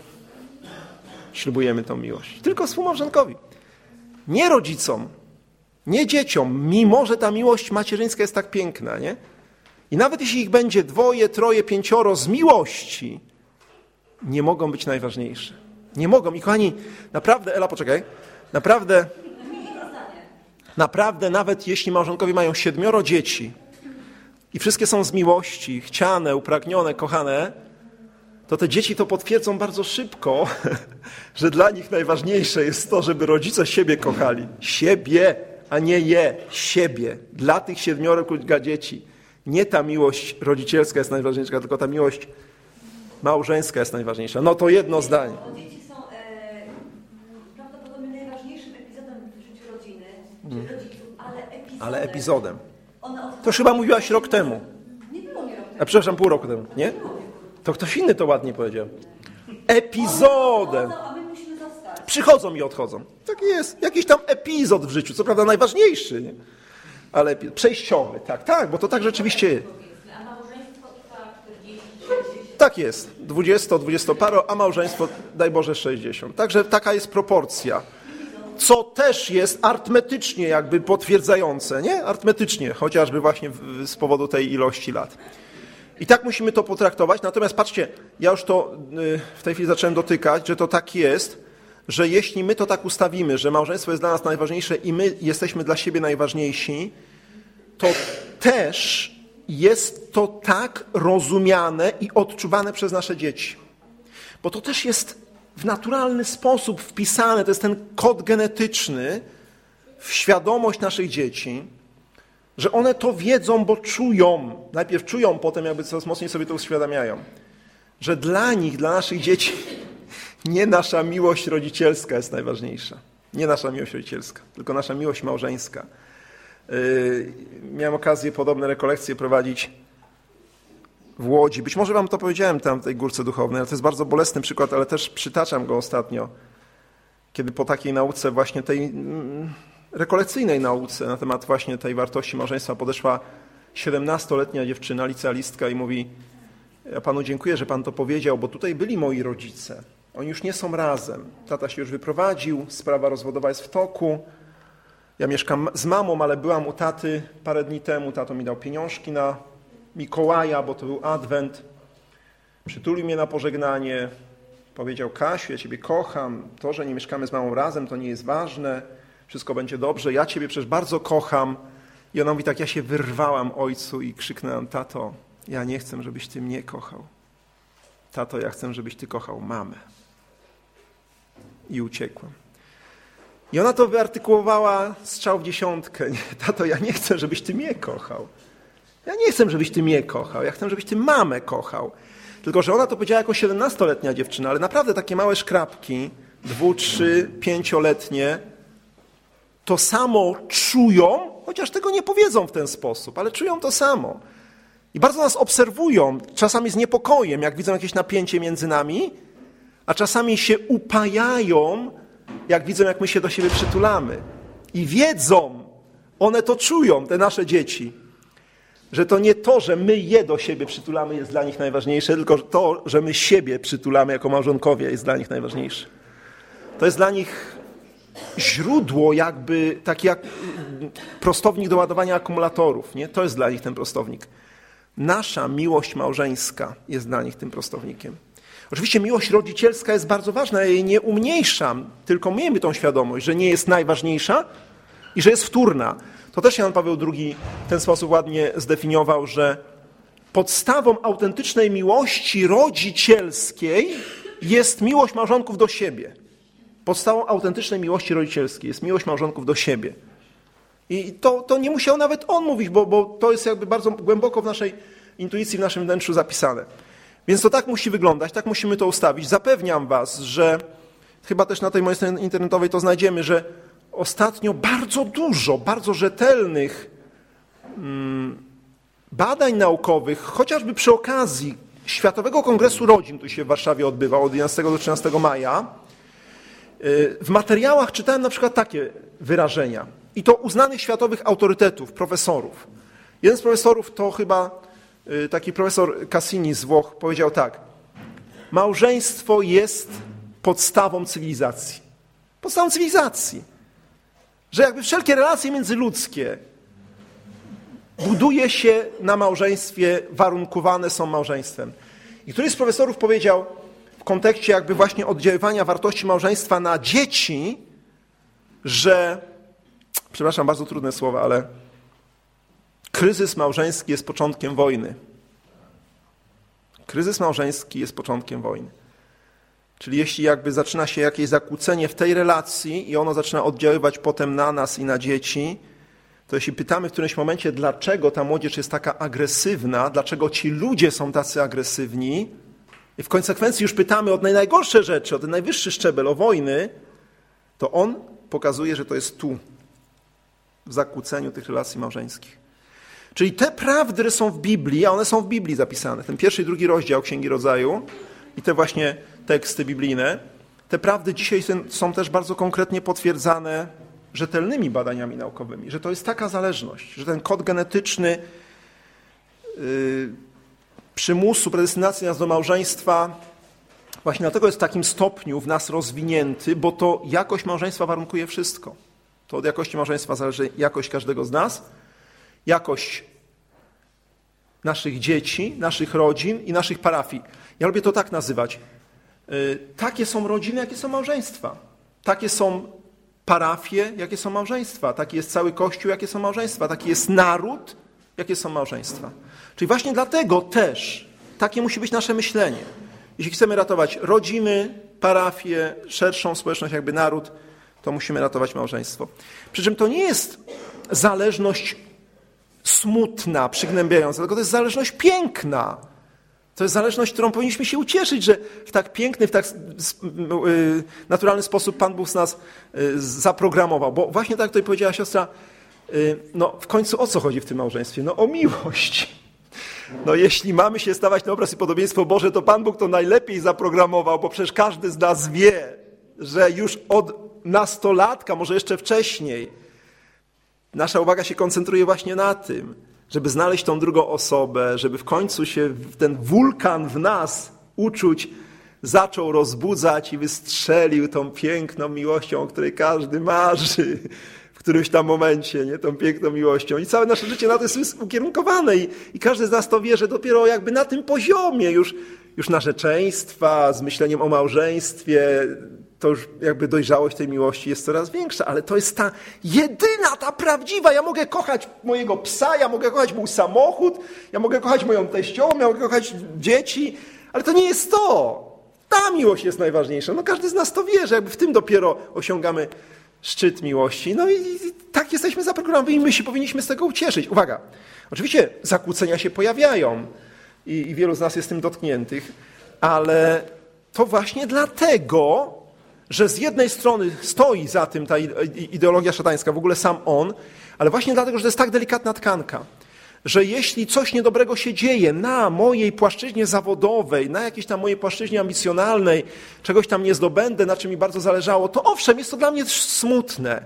ślubujemy tą miłość. Tylko współmałżonkowi. Nie rodzicom, nie dzieciom, mimo że ta miłość macierzyńska jest tak piękna, nie? I nawet jeśli ich będzie dwoje, troje, pięcioro z miłości, nie mogą być najważniejsze. Nie mogą. I kochani, naprawdę, Ela, poczekaj, naprawdę, naprawdę, nawet jeśli małżonkowie mają siedmioro dzieci i wszystkie są z miłości, chciane, upragnione, kochane, to te dzieci to potwierdzą bardzo szybko, że dla nich najważniejsze jest to, żeby rodzice siebie kochali. Siebie, a nie je. Siebie. Dla tych siedmioro dzieci. Nie ta miłość rodzicielska jest najważniejsza, tylko ta miłość małżeńska jest najważniejsza. No to jedno zdanie. Dzieci są e, prawdopodobnie najważniejszym epizodem w życiu rodziców, ale epizodem. Ale To chyba mówiłaś rok temu. Nie było mi rok temu. A przepraszam, pół roku temu, nie? To ktoś inny to ładnie powiedział. Epizodem. Przychodzą i odchodzą. Tak jest. Jakiś tam epizod w życiu, co prawda najważniejszy, nie? Ale przejściowy, tak, tak, bo to tak rzeczywiście jest. A małżeństwo trwa 40, 60. Tak jest. 20, 20 paro, a małżeństwo, daj Boże, 60. Także taka jest proporcja. Co też jest arytmetycznie jakby potwierdzające, nie? Arytmetycznie, chociażby właśnie z powodu tej ilości lat. I tak musimy to potraktować. Natomiast patrzcie, ja już to y, w tej chwili zacząłem dotykać, że to tak jest, że jeśli my to tak ustawimy, że małżeństwo jest dla nas najważniejsze i my jesteśmy dla siebie najważniejsi, to też jest to tak rozumiane i odczuwane przez nasze dzieci. Bo to też jest w naturalny sposób wpisane, to jest ten kod genetyczny w świadomość naszych dzieci, że one to wiedzą, bo czują. Najpierw czują, potem jakby coraz mocniej sobie to uświadamiają. Że dla nich, dla naszych dzieci, nie nasza miłość rodzicielska jest najważniejsza. Nie nasza miłość rodzicielska, tylko nasza miłość małżeńska. Yy, Miałem okazję podobne rekolekcje prowadzić w Łodzi. Być może wam to powiedziałem tam w tej górce duchownej, ale to jest bardzo bolesny przykład, ale też przytaczam go ostatnio, kiedy po takiej nauce właśnie tej mm, rekolekcyjnej nauce na temat właśnie tej wartości małżeństwa podeszła 17-letnia dziewczyna, licealistka i mówi ja panu dziękuję, że pan to powiedział, bo tutaj byli moi rodzice. Oni już nie są razem. Tata się już wyprowadził, sprawa rozwodowa jest w toku. Ja mieszkam z mamą, ale byłam u taty parę dni temu. Tato mi dał pieniążki na Mikołaja, bo to był adwent. Przytulił mnie na pożegnanie. Powiedział, Kasiu, ja ciebie kocham. To, że nie mieszkamy z mamą razem, to nie jest ważne. Wszystko będzie dobrze. Ja ciebie przecież bardzo kocham. I ona mówi tak, ja się wyrwałam ojcu i krzyknęłam, tato, ja nie chcę, żebyś ty mnie kochał. Tato, ja chcę, żebyś ty kochał mamę. I uciekłem. I ona to wyartykułowała strzał w dziesiątkę. Tato, ja nie chcę, żebyś ty mnie kochał. Ja nie chcę, żebyś ty mnie kochał. Ja chcę, żebyś ty mamę kochał. Tylko, że ona to powiedziała jako 17-letnia dziewczyna, ale naprawdę takie małe szkrapki, dwu, trzy, pięcioletnie, to samo czują, chociaż tego nie powiedzą w ten sposób, ale czują to samo. I bardzo nas obserwują, czasami z niepokojem, jak widzą jakieś napięcie między nami, a czasami się upajają, jak widzą, jak my się do siebie przytulamy. I wiedzą, one to czują, te nasze dzieci, że to nie to, że my je do siebie przytulamy, jest dla nich najważniejsze, tylko to, że my siebie przytulamy jako małżonkowie, jest dla nich najważniejsze. To jest dla nich źródło, jakby taki jak prostownik do ładowania akumulatorów. Nie? To jest dla nich ten prostownik. Nasza miłość małżeńska jest dla nich tym prostownikiem. Oczywiście miłość rodzicielska jest bardzo ważna, ja jej nie umniejszam, tylko miejmy tą świadomość, że nie jest najważniejsza i że jest wtórna. To też Jan Paweł II w ten sposób ładnie zdefiniował, że podstawą autentycznej miłości rodzicielskiej jest miłość małżonków do siebie. Podstawą autentycznej miłości rodzicielskiej jest miłość małżonków do siebie. I to, to nie musiał nawet on mówić, bo, bo to jest jakby bardzo głęboko w naszej intuicji, w naszym wnętrzu zapisane. Więc to tak musi wyglądać, tak musimy to ustawić. Zapewniam Was, że chyba też na tej mojej stronie internetowej to znajdziemy, że ostatnio bardzo dużo, bardzo rzetelnych mm, badań naukowych, chociażby przy okazji Światowego Kongresu Rodzin, który się w Warszawie odbywał od 11 do 13 maja, y, w materiałach czytałem na przykład takie wyrażenia. I to uznanych światowych autorytetów, profesorów. Jeden z profesorów to chyba y, taki profesor Cassini z Włoch powiedział tak. Małżeństwo jest podstawą cywilizacji. Podstawą cywilizacji. Że jakby wszelkie relacje międzyludzkie buduje się na małżeństwie, warunkowane są małżeństwem. I któryś z profesorów powiedział w kontekście jakby właśnie oddziaływania wartości małżeństwa na dzieci, że, przepraszam, bardzo trudne słowa, ale kryzys małżeński jest początkiem wojny. Kryzys małżeński jest początkiem wojny. Czyli jeśli jakby zaczyna się jakieś zakłócenie w tej relacji i ono zaczyna oddziaływać potem na nas i na dzieci, to jeśli pytamy w którymś momencie, dlaczego ta młodzież jest taka agresywna, dlaczego ci ludzie są tacy agresywni, i w konsekwencji już pytamy o najgorsze rzeczy, o ten najwyższy szczebel, o wojny, to on pokazuje, że to jest tu, w zakłóceniu tych relacji małżeńskich. Czyli te prawdy, które są w Biblii, a one są w Biblii zapisane, ten pierwszy i drugi rozdział Księgi Rodzaju i te właśnie teksty biblijne, te prawdy dzisiaj są też bardzo konkretnie potwierdzane rzetelnymi badaniami naukowymi, że to jest taka zależność, że ten kod genetyczny yy, przymusu, predestynacji nas do małżeństwa właśnie dlatego jest w takim stopniu w nas rozwinięty, bo to jakość małżeństwa warunkuje wszystko. To od jakości małżeństwa zależy jakość każdego z nas, jakość naszych dzieci, naszych rodzin i naszych parafii. Ja lubię to tak nazywać. Y, takie są rodziny, jakie są małżeństwa. Takie są parafie, jakie są małżeństwa. Taki jest cały Kościół, jakie są małżeństwa. Taki jest naród, jakie są małżeństwa. Czyli właśnie dlatego też takie musi być nasze myślenie. Jeśli chcemy ratować rodziny, parafie, szerszą społeczność, jakby naród, to musimy ratować małżeństwo. Przy czym to nie jest zależność smutna, przygnębiająca, tylko to jest zależność piękna. To jest zależność, którą powinniśmy się ucieszyć, że w tak piękny, w tak y, naturalny sposób Pan Bóg z nas y, zaprogramował. Bo właśnie tak tutaj powiedziała siostra, y, no w końcu o co chodzi w tym małżeństwie? No o miłość. No jeśli mamy się stawać na obraz i podobieństwo Boże, to Pan Bóg to najlepiej zaprogramował, bo przecież każdy z nas wie, że już od nastolatka, może jeszcze wcześniej, nasza uwaga się koncentruje właśnie na tym, żeby znaleźć tą drugą osobę, żeby w końcu się ten wulkan w nas uczuć zaczął rozbudzać i wystrzelił tą piękną miłością, o której każdy marzy w którymś tam momencie, nie? tą piękną miłością. I całe nasze życie na to jest ukierunkowane i, i każdy z nas to wie, że dopiero jakby na tym poziomie już, już narzeczeństwa, z myśleniem o małżeństwie, to już jakby dojrzałość tej miłości jest coraz większa, ale to jest ta jedyna, ta prawdziwa. Ja mogę kochać mojego psa, ja mogę kochać mój samochód, ja mogę kochać moją teściową, ja mogę kochać dzieci, ale to nie jest to. Ta miłość jest najważniejsza. No każdy z nas to wie, że jakby w tym dopiero osiągamy szczyt miłości. No i, i tak jesteśmy zaprogramowani i my się powinniśmy z tego ucieszyć. Uwaga, oczywiście zakłócenia się pojawiają i, i wielu z nas jest tym dotkniętych, ale to właśnie dlatego, że z jednej strony stoi za tym ta ideologia szatańska, w ogóle sam on, ale właśnie dlatego, że to jest tak delikatna tkanka, że jeśli coś niedobrego się dzieje na mojej płaszczyźnie zawodowej, na jakiejś tam mojej płaszczyźnie ambicjonalnej, czegoś tam nie zdobędę, na czym mi bardzo zależało, to owszem, jest to dla mnie smutne.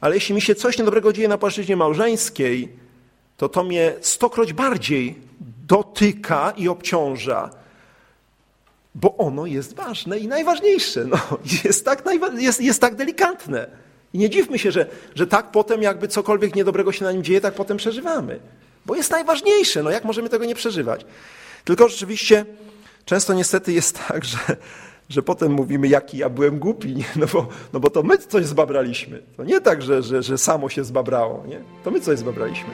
Ale jeśli mi się coś niedobrego dzieje na płaszczyźnie małżeńskiej, to to mnie stokroć bardziej dotyka i obciąża, bo ono jest ważne i najważniejsze. No, jest, tak jest, jest tak delikatne. I nie dziwmy się, że, że tak potem jakby cokolwiek niedobrego się na nim dzieje, tak potem przeżywamy. Bo jest najważniejsze. No jak możemy tego nie przeżywać? Tylko rzeczywiście często niestety jest tak, że, że potem mówimy, jaki ja byłem głupi, no bo, no bo to my coś zbabraliśmy. To nie tak, że, że, że samo się zbabrało, nie? To my coś zbabraliśmy.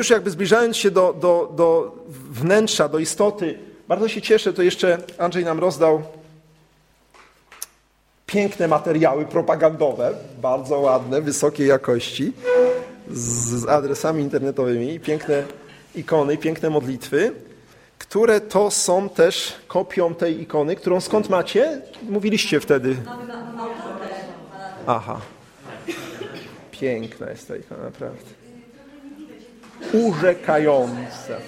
Już jakby zbliżając się do, do, do wnętrza, do istoty, bardzo się cieszę, to jeszcze Andrzej nam rozdał piękne materiały propagandowe, bardzo ładne, wysokiej jakości, z adresami internetowymi, piękne ikony, piękne modlitwy, które to są też kopią tej ikony, którą skąd macie? Mówiliście wtedy. Aha. Piękna jest ta ikona, naprawdę urzekające.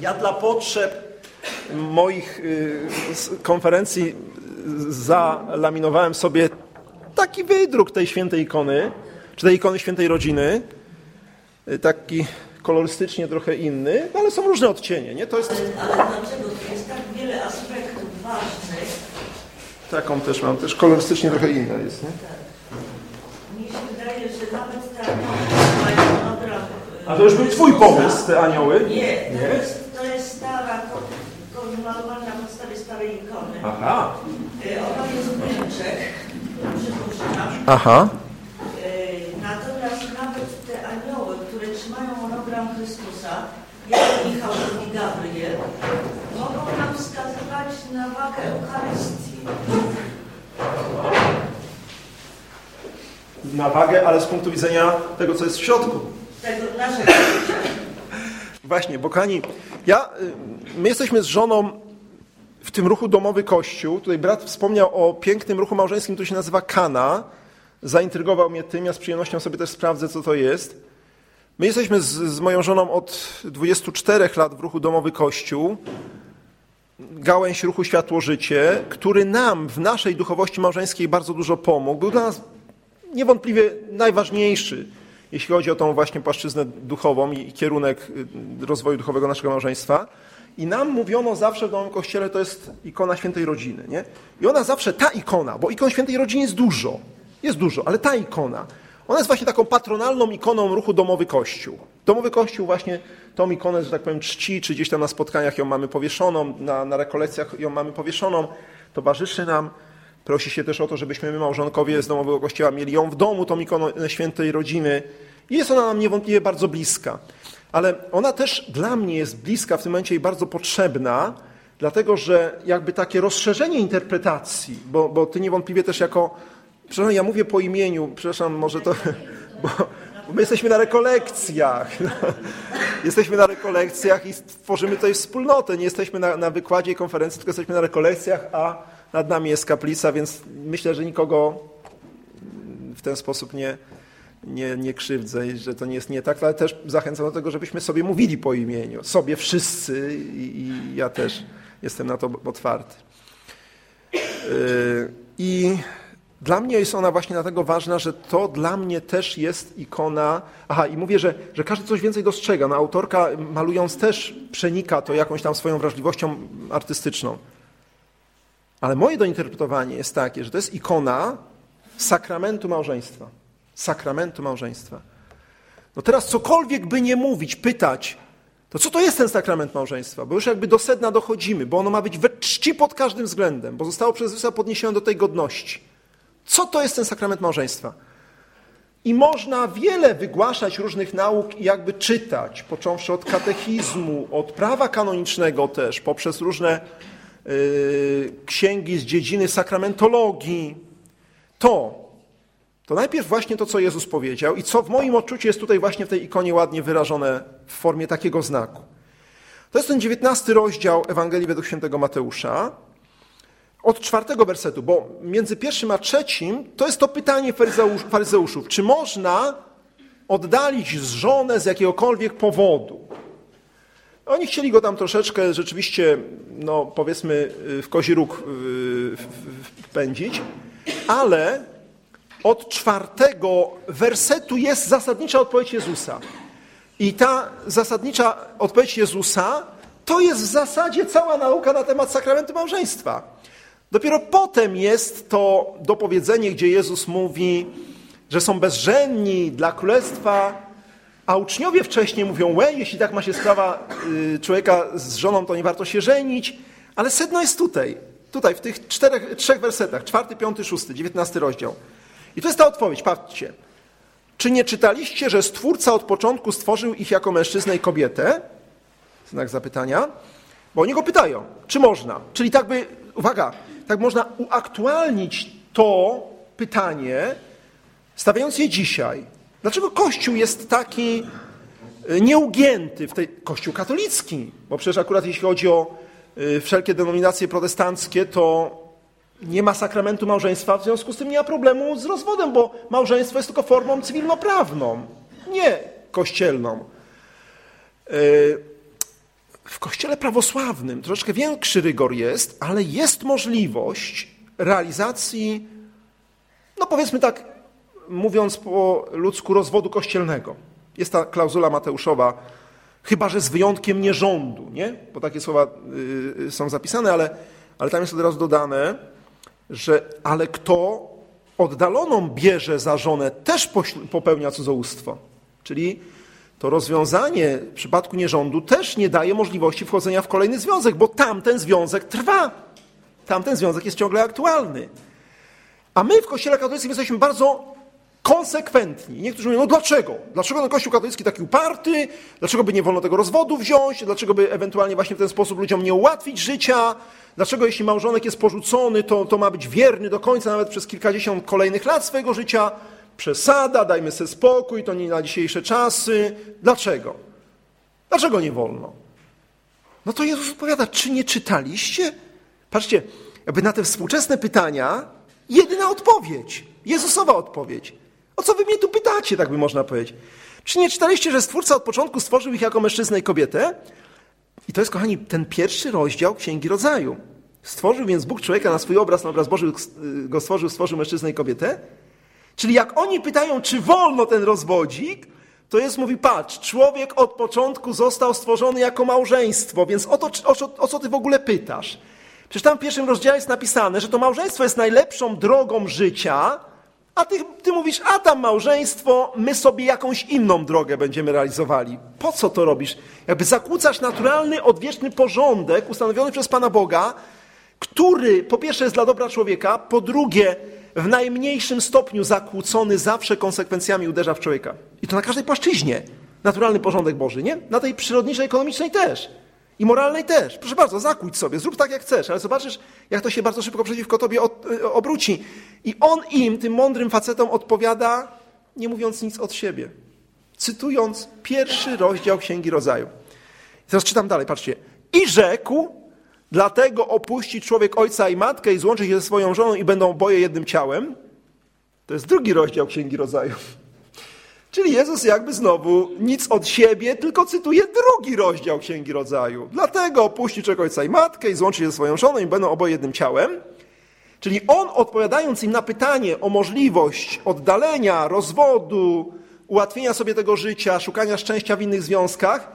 Ja dla potrzeb moich y, konferencji zalaminowałem sobie taki wydruk tej świętej ikony, czy tej ikony świętej rodziny, y, taki kolorystycznie trochę inny, ale są różne odcienie, nie? To jest... Ale, ale dlaczego jest tak wiele aspektów ważnych, Taką też mam, też kolorystycznie trochę inna jest, nie? Mi się wydaje, że nawet te anioły A to już był twój pomysł, te anioły? Nie, nie. To, jest, to jest stara, malowana na podstawie starej ikony. Aha. E, ona jest w Niemczech, przypuszczam. Aha. E, natomiast nawet te anioły, które trzymają monogram Chrystusa, jak Michał i Gabriel, mogą nam wskazywać na wagę Eucharystii. Na wagę, ale z punktu widzenia tego, co jest w środku. Tego naszego Właśnie, bo kochani, ja, y, my jesteśmy z żoną w tym ruchu Domowy Kościół. Tutaj brat wspomniał o pięknym ruchu małżeńskim, który się nazywa Kana. Zaintrygował mnie tym, ja z przyjemnością sobie też sprawdzę, co to jest. My jesteśmy z, z moją żoną od 24 lat w ruchu Domowy Kościół gałęź ruchu Światło-Życie, który nam w naszej duchowości małżeńskiej bardzo dużo pomógł. Był dla nas niewątpliwie najważniejszy, jeśli chodzi o tą właśnie płaszczyznę duchową i kierunek y, rozwoju duchowego naszego małżeństwa. I nam mówiono zawsze w Nowym Kościele, to jest ikona świętej rodziny. Nie? I ona zawsze, ta ikona, bo ikon świętej rodziny jest dużo, jest dużo, ale ta ikona, ona jest właśnie taką patronalną ikoną ruchu Domowy Kościół. Domowy Kościół właśnie tą ikonę, że tak powiem, czci, czy gdzieś tam na spotkaniach ją mamy powieszoną, na, na rekolekcjach ją mamy powieszoną, towarzyszy nam. Prosi się też o to, żebyśmy my, małżonkowie z Domowego Kościoła, mieli ją w domu, tą ikonę świętej rodziny. I jest ona nam niewątpliwie bardzo bliska. Ale ona też dla mnie jest bliska, w tym momencie i bardzo potrzebna, dlatego że jakby takie rozszerzenie interpretacji, bo, bo ty niewątpliwie też jako Przepraszam, ja mówię po imieniu, przepraszam, może to, bo, bo my jesteśmy na rekolekcjach. Jesteśmy na rekolekcjach i tworzymy tutaj wspólnotę. Nie jesteśmy na, na wykładzie i konferencji, tylko jesteśmy na rekolekcjach, a nad nami jest kaplica, więc myślę, że nikogo w ten sposób nie, nie, nie krzywdzę, że to nie jest nie tak, ale też zachęcam do tego, żebyśmy sobie mówili po imieniu. Sobie wszyscy i, i ja też jestem na to otwarty. Yy, I dla mnie jest ona właśnie dlatego ważna, że to dla mnie też jest ikona. Aha, i mówię, że, że każdy coś więcej dostrzega. No, autorka malując też przenika to jakąś tam swoją wrażliwością artystyczną. Ale moje dointerpretowanie jest takie, że to jest ikona sakramentu małżeństwa. sakramentu małżeństwa. No teraz cokolwiek by nie mówić, pytać, to co to jest ten sakrament małżeństwa? Bo już jakby do sedna dochodzimy, bo ono ma być we czci pod każdym względem, bo zostało przez Jezusa podniesione do tej godności. Co to jest ten sakrament małżeństwa? I można wiele wygłaszać różnych nauk i jakby czytać, począwszy od katechizmu, od prawa kanonicznego też, poprzez różne yy, księgi z dziedziny sakramentologii. To, to najpierw właśnie to, co Jezus powiedział i co w moim odczuciu jest tutaj właśnie w tej ikonie ładnie wyrażone w formie takiego znaku. To jest ten dziewiętnasty rozdział Ewangelii według świętego Mateusza, od czwartego wersetu, bo między pierwszym a trzecim to jest to pytanie faryzeuszów, czy można oddalić z żonę z jakiegokolwiek powodu. Oni chcieli go tam troszeczkę rzeczywiście, no powiedzmy, w kozi róg wpędzić, ale od czwartego wersetu jest zasadnicza odpowiedź Jezusa. I ta zasadnicza odpowiedź Jezusa to jest w zasadzie cała nauka na temat sakramentu małżeństwa. Dopiero potem jest to dopowiedzenie, gdzie Jezus mówi, że są bezżenni dla królestwa, a uczniowie wcześniej mówią, łe, jeśli tak ma się sprawa y, człowieka z żoną, to nie warto się żenić, ale sedno jest tutaj, tutaj w tych czterech, trzech wersetach, czwarty, piąty, szósty, dziewiętnasty rozdział. I to jest ta odpowiedź, patrzcie. Czy nie czytaliście, że Stwórca od początku stworzył ich jako mężczyznę i kobietę? Znak zapytania. Bo oni go pytają, czy można. Czyli tak by, uwaga, tak można uaktualnić to pytanie, stawiając je dzisiaj. Dlaczego Kościół jest taki e, nieugięty w tej Kościół katolicki? Bo przecież akurat jeśli chodzi o e, wszelkie denominacje protestanckie, to nie ma sakramentu małżeństwa, w związku z tym nie ma problemu z rozwodem, bo małżeństwo jest tylko formą cywilnoprawną, nie kościelną. W kościele prawosławnym troszeczkę większy rygor jest, ale jest możliwość realizacji, no powiedzmy tak, mówiąc po ludzku, rozwodu kościelnego. Jest ta klauzula Mateuszowa, chyba że z wyjątkiem nierządu, nie? Bo takie słowa y, są zapisane, ale, ale tam jest od razu dodane, że ale kto oddaloną bierze za żonę, też popełnia cudzołóstwo. Czyli to rozwiązanie w przypadku nierządu też nie daje możliwości wchodzenia w kolejny związek, bo tamten związek trwa. Tamten związek jest ciągle aktualny. A my w Kościele katolickim jesteśmy bardzo konsekwentni. Niektórzy mówią, no dlaczego? Dlaczego ten Kościół katolicki taki uparty? Dlaczego by nie wolno tego rozwodu wziąć? Dlaczego by ewentualnie właśnie w ten sposób ludziom nie ułatwić życia? Dlaczego jeśli małżonek jest porzucony, to, to ma być wierny do końca, nawet przez kilkadziesiąt kolejnych lat swojego życia? Przesada, dajmy sobie spokój, to nie na dzisiejsze czasy. Dlaczego? Dlaczego nie wolno? No to Jezus odpowiada, czy nie czytaliście? Patrzcie, jakby na te współczesne pytania jedyna odpowiedź, Jezusowa odpowiedź. O co wy mnie tu pytacie, tak by można powiedzieć? Czy nie czytaliście, że Stwórca od początku stworzył ich jako mężczyznę i kobietę? I to jest, kochani, ten pierwszy rozdział Księgi Rodzaju. Stworzył więc Bóg człowieka na swój obraz, na obraz Boży go stworzył, stworzył mężczyznę i kobietę. Czyli jak oni pytają, czy wolno ten rozwodzik, to jest, mówi, patrz, człowiek od początku został stworzony jako małżeństwo, więc o, to, o, o co ty w ogóle pytasz? Przecież tam w pierwszym rozdziale jest napisane, że to małżeństwo jest najlepszą drogą życia, a ty, ty mówisz, a tam małżeństwo, my sobie jakąś inną drogę będziemy realizowali. Po co to robisz? Jakby zakłócasz naturalny, odwieczny porządek ustanowiony przez Pana Boga, który po pierwsze jest dla dobra człowieka, po drugie w najmniejszym stopniu zakłócony zawsze konsekwencjami uderza w człowieka. I to na każdej płaszczyźnie. Naturalny porządek Boży, nie? Na tej przyrodniczej, ekonomicznej też. I moralnej też. Proszę bardzo, zakłóć sobie, zrób tak jak chcesz, ale zobaczysz, jak to się bardzo szybko przeciwko tobie y, obróci. I on im, tym mądrym facetom, odpowiada, nie mówiąc nic od siebie. Cytując pierwszy rozdział Księgi Rodzaju. Teraz czytam dalej, patrzcie. I rzekł, Dlatego opuści człowiek ojca i matkę i złączy się ze swoją żoną i będą oboje jednym ciałem. To jest drugi rozdział Księgi Rodzaju. Czyli Jezus jakby znowu nic od siebie, tylko cytuje drugi rozdział Księgi Rodzaju. Dlatego opuści człowiek ojca i matkę i złączy się ze swoją żoną i będą oboje jednym ciałem. Czyli on odpowiadając im na pytanie o możliwość oddalenia, rozwodu, ułatwienia sobie tego życia, szukania szczęścia w innych związkach,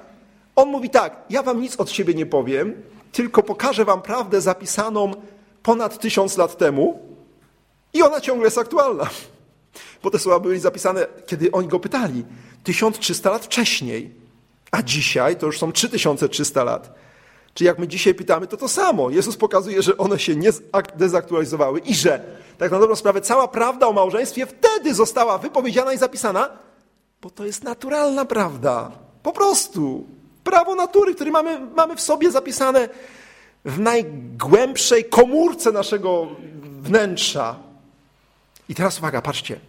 on mówi tak, ja wam nic od siebie nie powiem, tylko pokażę wam prawdę zapisaną ponad tysiąc lat temu i ona ciągle jest aktualna. Bo te słowa były zapisane, kiedy oni go pytali, 1300 lat wcześniej. A dzisiaj to już są 3300 lat. Czy jak my dzisiaj pytamy, to to samo. Jezus pokazuje, że one się nie dezaktualizowały i że, tak na dobrą sprawę, cała prawda o małżeństwie wtedy została wypowiedziana i zapisana, bo to jest naturalna prawda. Po prostu. Prawo natury, które mamy, mamy w sobie zapisane w najgłębszej komórce naszego wnętrza. I teraz uwaga, patrzcie.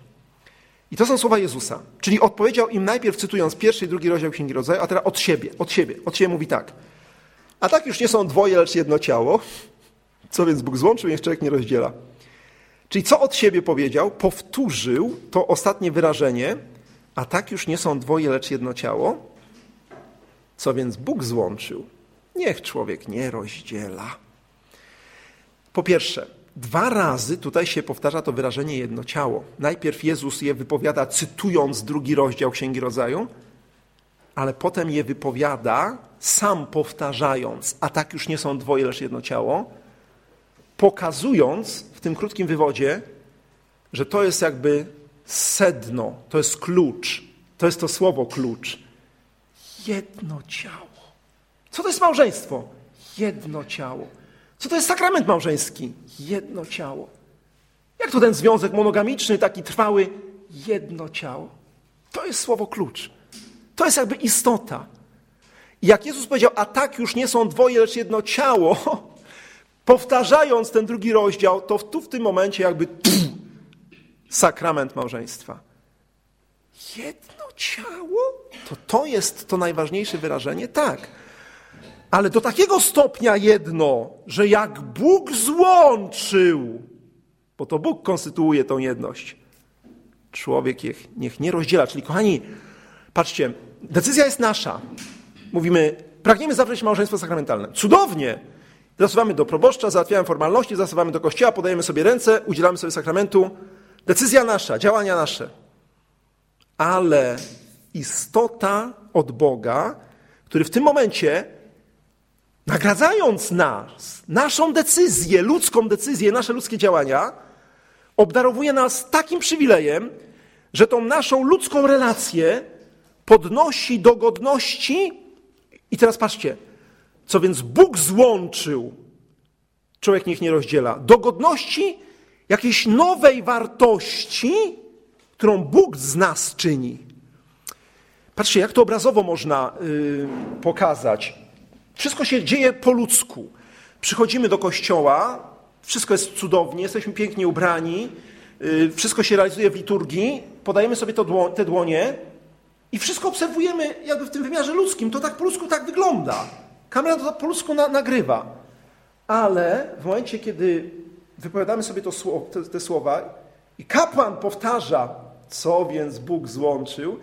I to są słowa Jezusa. Czyli odpowiedział im najpierw, cytując pierwszy i drugi rozdział Księgi Rodzaju, a teraz od siebie, od siebie, od siebie mówi tak. A tak już nie są dwoje, lecz jedno ciało. Co więc Bóg złączył, niech człowiek nie rozdziela. Czyli co od siebie powiedział? Powtórzył to ostatnie wyrażenie, a tak już nie są dwoje, lecz jedno ciało. Co więc Bóg złączył, niech człowiek nie rozdziela. Po pierwsze, dwa razy tutaj się powtarza to wyrażenie jedno ciało. Najpierw Jezus je wypowiada, cytując drugi rozdział Księgi Rodzaju, ale potem je wypowiada, sam powtarzając, a tak już nie są dwoje, lecz jedno ciało, pokazując w tym krótkim wywodzie, że to jest jakby sedno, to jest klucz, to jest to słowo klucz. Jedno ciało. Co to jest małżeństwo? Jedno ciało. Co to jest sakrament małżeński? Jedno ciało. Jak to ten związek monogamiczny, taki trwały? Jedno ciało. To jest słowo klucz. To jest jakby istota. Jak Jezus powiedział, a tak już nie są dwoje, lecz jedno ciało, powtarzając ten drugi rozdział, to tu w tym momencie jakby sakrament małżeństwa. Jedno ciało? To to jest to najważniejsze wyrażenie? Tak. Ale do takiego stopnia jedno, że jak Bóg złączył, bo to Bóg konstytuuje tą jedność, człowiek niech, niech nie rozdziela. Czyli kochani, patrzcie, decyzja jest nasza. Mówimy, pragniemy zawrzeć małżeństwo sakramentalne. Cudownie! Zasuwamy do proboszcza, załatwiamy formalności, zasuwamy do kościoła, podajemy sobie ręce, udzielamy sobie sakramentu. Decyzja nasza, działania nasze. Ale istota od Boga, który w tym momencie, nagradzając nas, naszą decyzję, ludzką decyzję, nasze ludzkie działania, obdarowuje nas takim przywilejem, że tą naszą ludzką relację podnosi do godności. I teraz patrzcie, co więc Bóg złączył, człowiek niech nie rozdziela, do godności jakiejś nowej wartości, którą Bóg z nas czyni. Patrzcie, jak to obrazowo można yy, pokazać. Wszystko się dzieje po ludzku. Przychodzimy do kościoła, wszystko jest cudownie, jesteśmy pięknie ubrani, yy, wszystko się realizuje w liturgii, podajemy sobie to te dłonie i wszystko obserwujemy jakby w tym wymiarze ludzkim. To tak po ludzku tak wygląda. Kamera to po ludzku na, nagrywa. Ale w momencie, kiedy wypowiadamy sobie to, te, te słowa i kapłan powtarza, co więc Bóg złączył,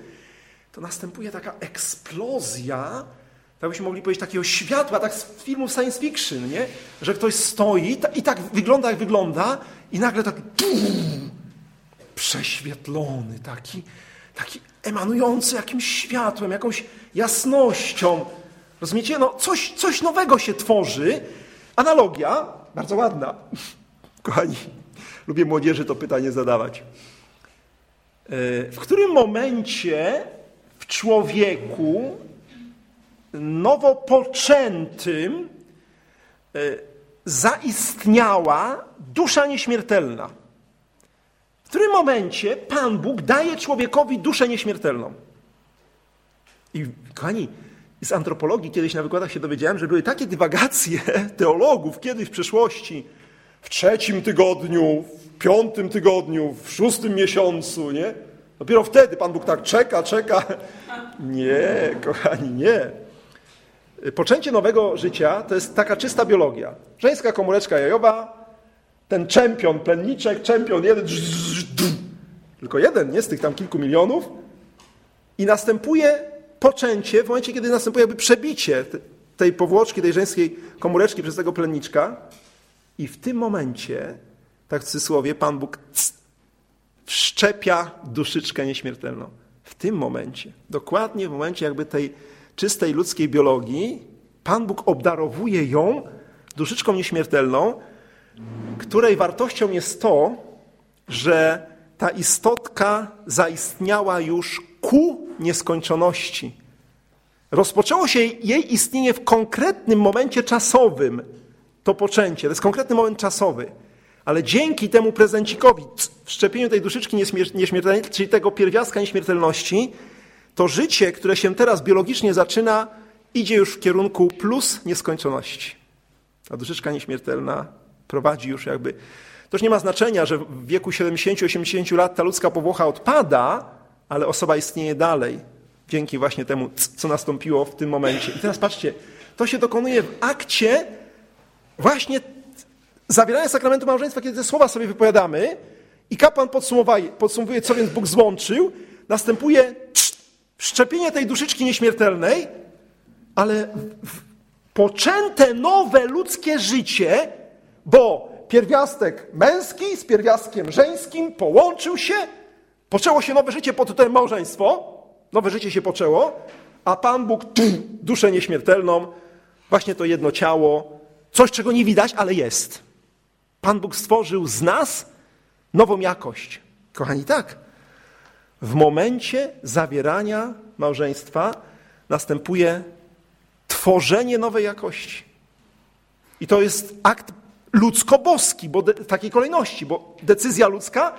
to następuje taka eksplozja, tak byśmy mogli powiedzieć, takiego światła, tak z filmów science fiction, nie? że ktoś stoi i tak wygląda, jak wygląda i nagle tak bum, prześwietlony, taki, taki emanujący jakimś światłem, jakąś jasnością. Rozumiecie? No, coś, coś nowego się tworzy. Analogia, bardzo ładna. Kochani, lubię młodzieży to pytanie zadawać. E, w którym momencie w człowieku nowo poczętym e, zaistniała dusza nieśmiertelna? W którym momencie Pan Bóg daje człowiekowi duszę nieśmiertelną? I kochani, z antropologii kiedyś na wykładach się dowiedziałem, że były takie dywagacje teologów kiedyś w przeszłości, w trzecim tygodniu, w piątym tygodniu, w szóstym miesiącu, nie? Dopiero wtedy Pan Bóg tak czeka, czeka. Nie, kochani, nie. Poczęcie nowego życia to jest taka czysta biologia. Żeńska komóreczka jajowa, ten czempion, plenniczek, czempion jeden, tylko jeden, nie z tych tam kilku milionów, i następuje poczęcie w momencie, kiedy następuje jakby przebicie tej powłoczki, tej żeńskiej komóreczki przez tego plenniczka. I w tym momencie, tak w cudzysłowie, Pan Bóg wszczepia duszyczkę nieśmiertelną. W tym momencie, dokładnie w momencie jakby tej czystej ludzkiej biologii, Pan Bóg obdarowuje ją duszyczką nieśmiertelną, której wartością jest to, że ta istotka zaistniała już ku nieskończoności. Rozpoczęło się jej istnienie w konkretnym momencie czasowym, to poczęcie, to jest konkretny moment czasowy. Ale dzięki temu prezencikowi, wszczepieniu tej duszyczki nieśmiertelnej, czyli tego pierwiastka nieśmiertelności, to życie, które się teraz biologicznie zaczyna, idzie już w kierunku plus nieskończoności. A duszyczka nieśmiertelna prowadzi już jakby. To już nie ma znaczenia, że w wieku 70-80 lat ta ludzka powłocha odpada, ale osoba istnieje dalej. Dzięki właśnie temu, co nastąpiło w tym momencie. I teraz patrzcie, to się dokonuje w akcie właśnie zawierania sakramentu małżeństwa, kiedy te słowa sobie wypowiadamy i kapłan podsumowuje, co więc Bóg złączył, następuje wszczepienie tej duszyczki nieśmiertelnej, ale poczęte nowe ludzkie życie, bo pierwiastek męski z pierwiastkiem żeńskim połączył się, poczęło się nowe życie pod tytułem małżeństwo, nowe życie się poczęło, a Pan Bóg duszę nieśmiertelną, właśnie to jedno ciało, coś, czego nie widać, ale jest. Pan Bóg stworzył z nas nową jakość. Kochani, tak. W momencie zawierania małżeństwa następuje tworzenie nowej jakości. I to jest akt ludzko-boski, bo w takiej kolejności, bo decyzja ludzka,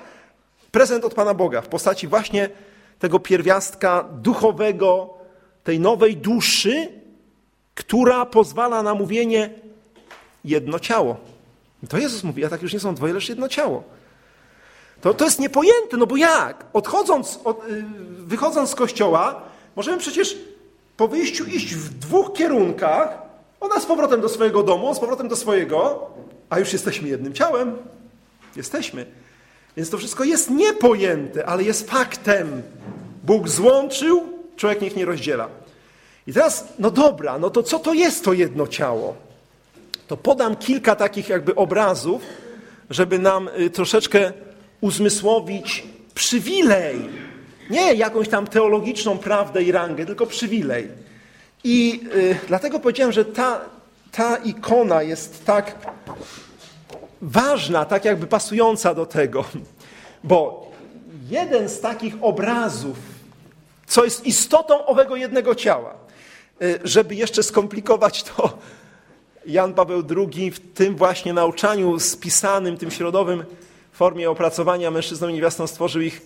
prezent od Pana Boga w postaci właśnie tego pierwiastka duchowego, tej nowej duszy, która pozwala na mówienie jedno ciało. I to Jezus mówi, a tak już nie są dwoje, lecz jedno ciało. To, to jest niepojęte, no bo jak? Odchodząc, od, y, wychodząc z kościoła, możemy przecież po wyjściu iść w dwóch kierunkach, ona z powrotem do swojego domu, z powrotem do swojego, a już jesteśmy jednym ciałem. Jesteśmy. Więc to wszystko jest niepojęte, ale jest faktem. Bóg złączył, człowiek niech nie rozdziela. I teraz, no dobra, no to co to jest to jedno ciało? To podam kilka takich jakby obrazów, żeby nam y, troszeczkę uzmysłowić przywilej. Nie jakąś tam teologiczną prawdę i rangę, tylko przywilej. I y, dlatego powiedziałem, że ta, ta ikona jest tak ważna, tak jakby pasująca do tego, bo jeden z takich obrazów, co jest istotą owego jednego ciała, y, żeby jeszcze skomplikować to, Jan Paweł II w tym właśnie nauczaniu spisanym, tym środowym formie opracowania mężczyzną i niewiastą stworzył ich,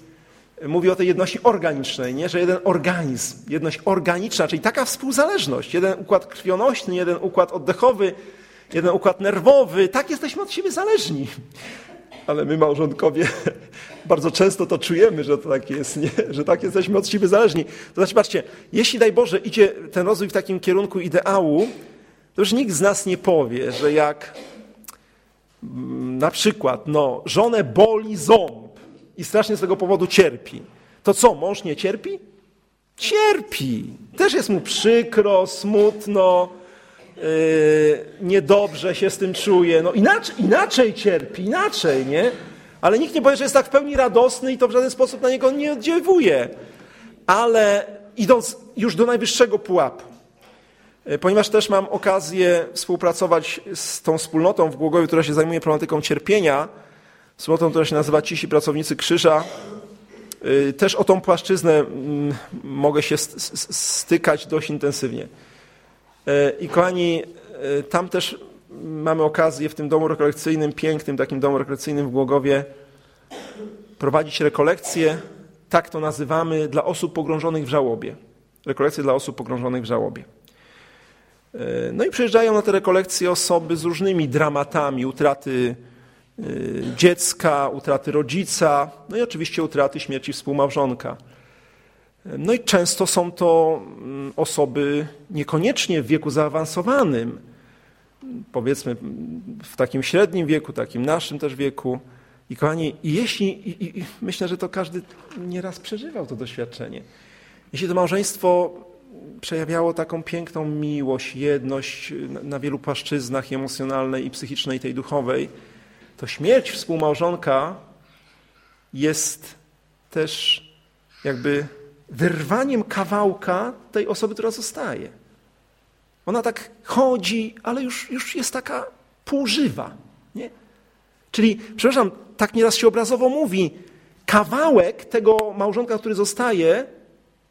mówi o tej jedności organicznej, nie? że jeden organizm, jedność organiczna, czyli taka współzależność, jeden układ krwionośny, jeden układ oddechowy, jeden układ nerwowy, tak jesteśmy od siebie zależni. Ale my, małżonkowie, bardzo często to czujemy, że to tak jest, nie? że tak jesteśmy od siebie zależni. To znaczy, patrzcie, jeśli daj Boże idzie ten rozwój w takim kierunku ideału, to już nikt z nas nie powie, że jak mm, na przykład no, żonę boli ząb i strasznie z tego powodu cierpi, to co, mąż nie cierpi? Cierpi. Też jest mu przykro, smutno, yy, niedobrze się z tym czuje. No inaczej, inaczej cierpi, inaczej, nie? Ale nikt nie powie, że jest tak w pełni radosny i to w żaden sposób na niego nie oddziałuje. Ale idąc już do najwyższego pułapu, ponieważ też mam okazję współpracować z tą wspólnotą w Głogowie, która się zajmuje problematyką cierpienia, wspólnotą, która się nazywa Cisi Pracownicy Krzyża. E, też o tą płaszczyznę mm, mogę się stykać dość intensywnie. E, I kochani, tam też mamy okazję w tym domu rekolekcyjnym, pięknym takim domu rekolekcyjnym w Głogowie, prowadzić rekolekcje, tak to nazywamy, dla osób pogrążonych w żałobie. Rekolekcje dla osób pogrążonych w żałobie. E, no i przyjeżdżają na te rekolekcje osoby z różnymi dramatami utraty e, dziecka, utraty rodzica, no i oczywiście utraty śmierci współmałżonka. E, no i często są to mm, osoby niekoniecznie w wieku zaawansowanym, powiedzmy w takim średnim wieku, takim naszym też wieku. I kochani, jeśli, i, i, myślę, że to każdy nieraz przeżywał to doświadczenie, jeśli to małżeństwo przejawiało taką piękną miłość, jedność na wielu płaszczyznach emocjonalnej i psychicznej, tej duchowej, to śmierć współmałżonka jest też jakby wyrwaniem kawałka tej osoby, która zostaje. Ona tak chodzi, ale już, już jest taka półżywa. Nie? Czyli, przepraszam, tak nieraz się obrazowo mówi, kawałek tego małżonka, który zostaje,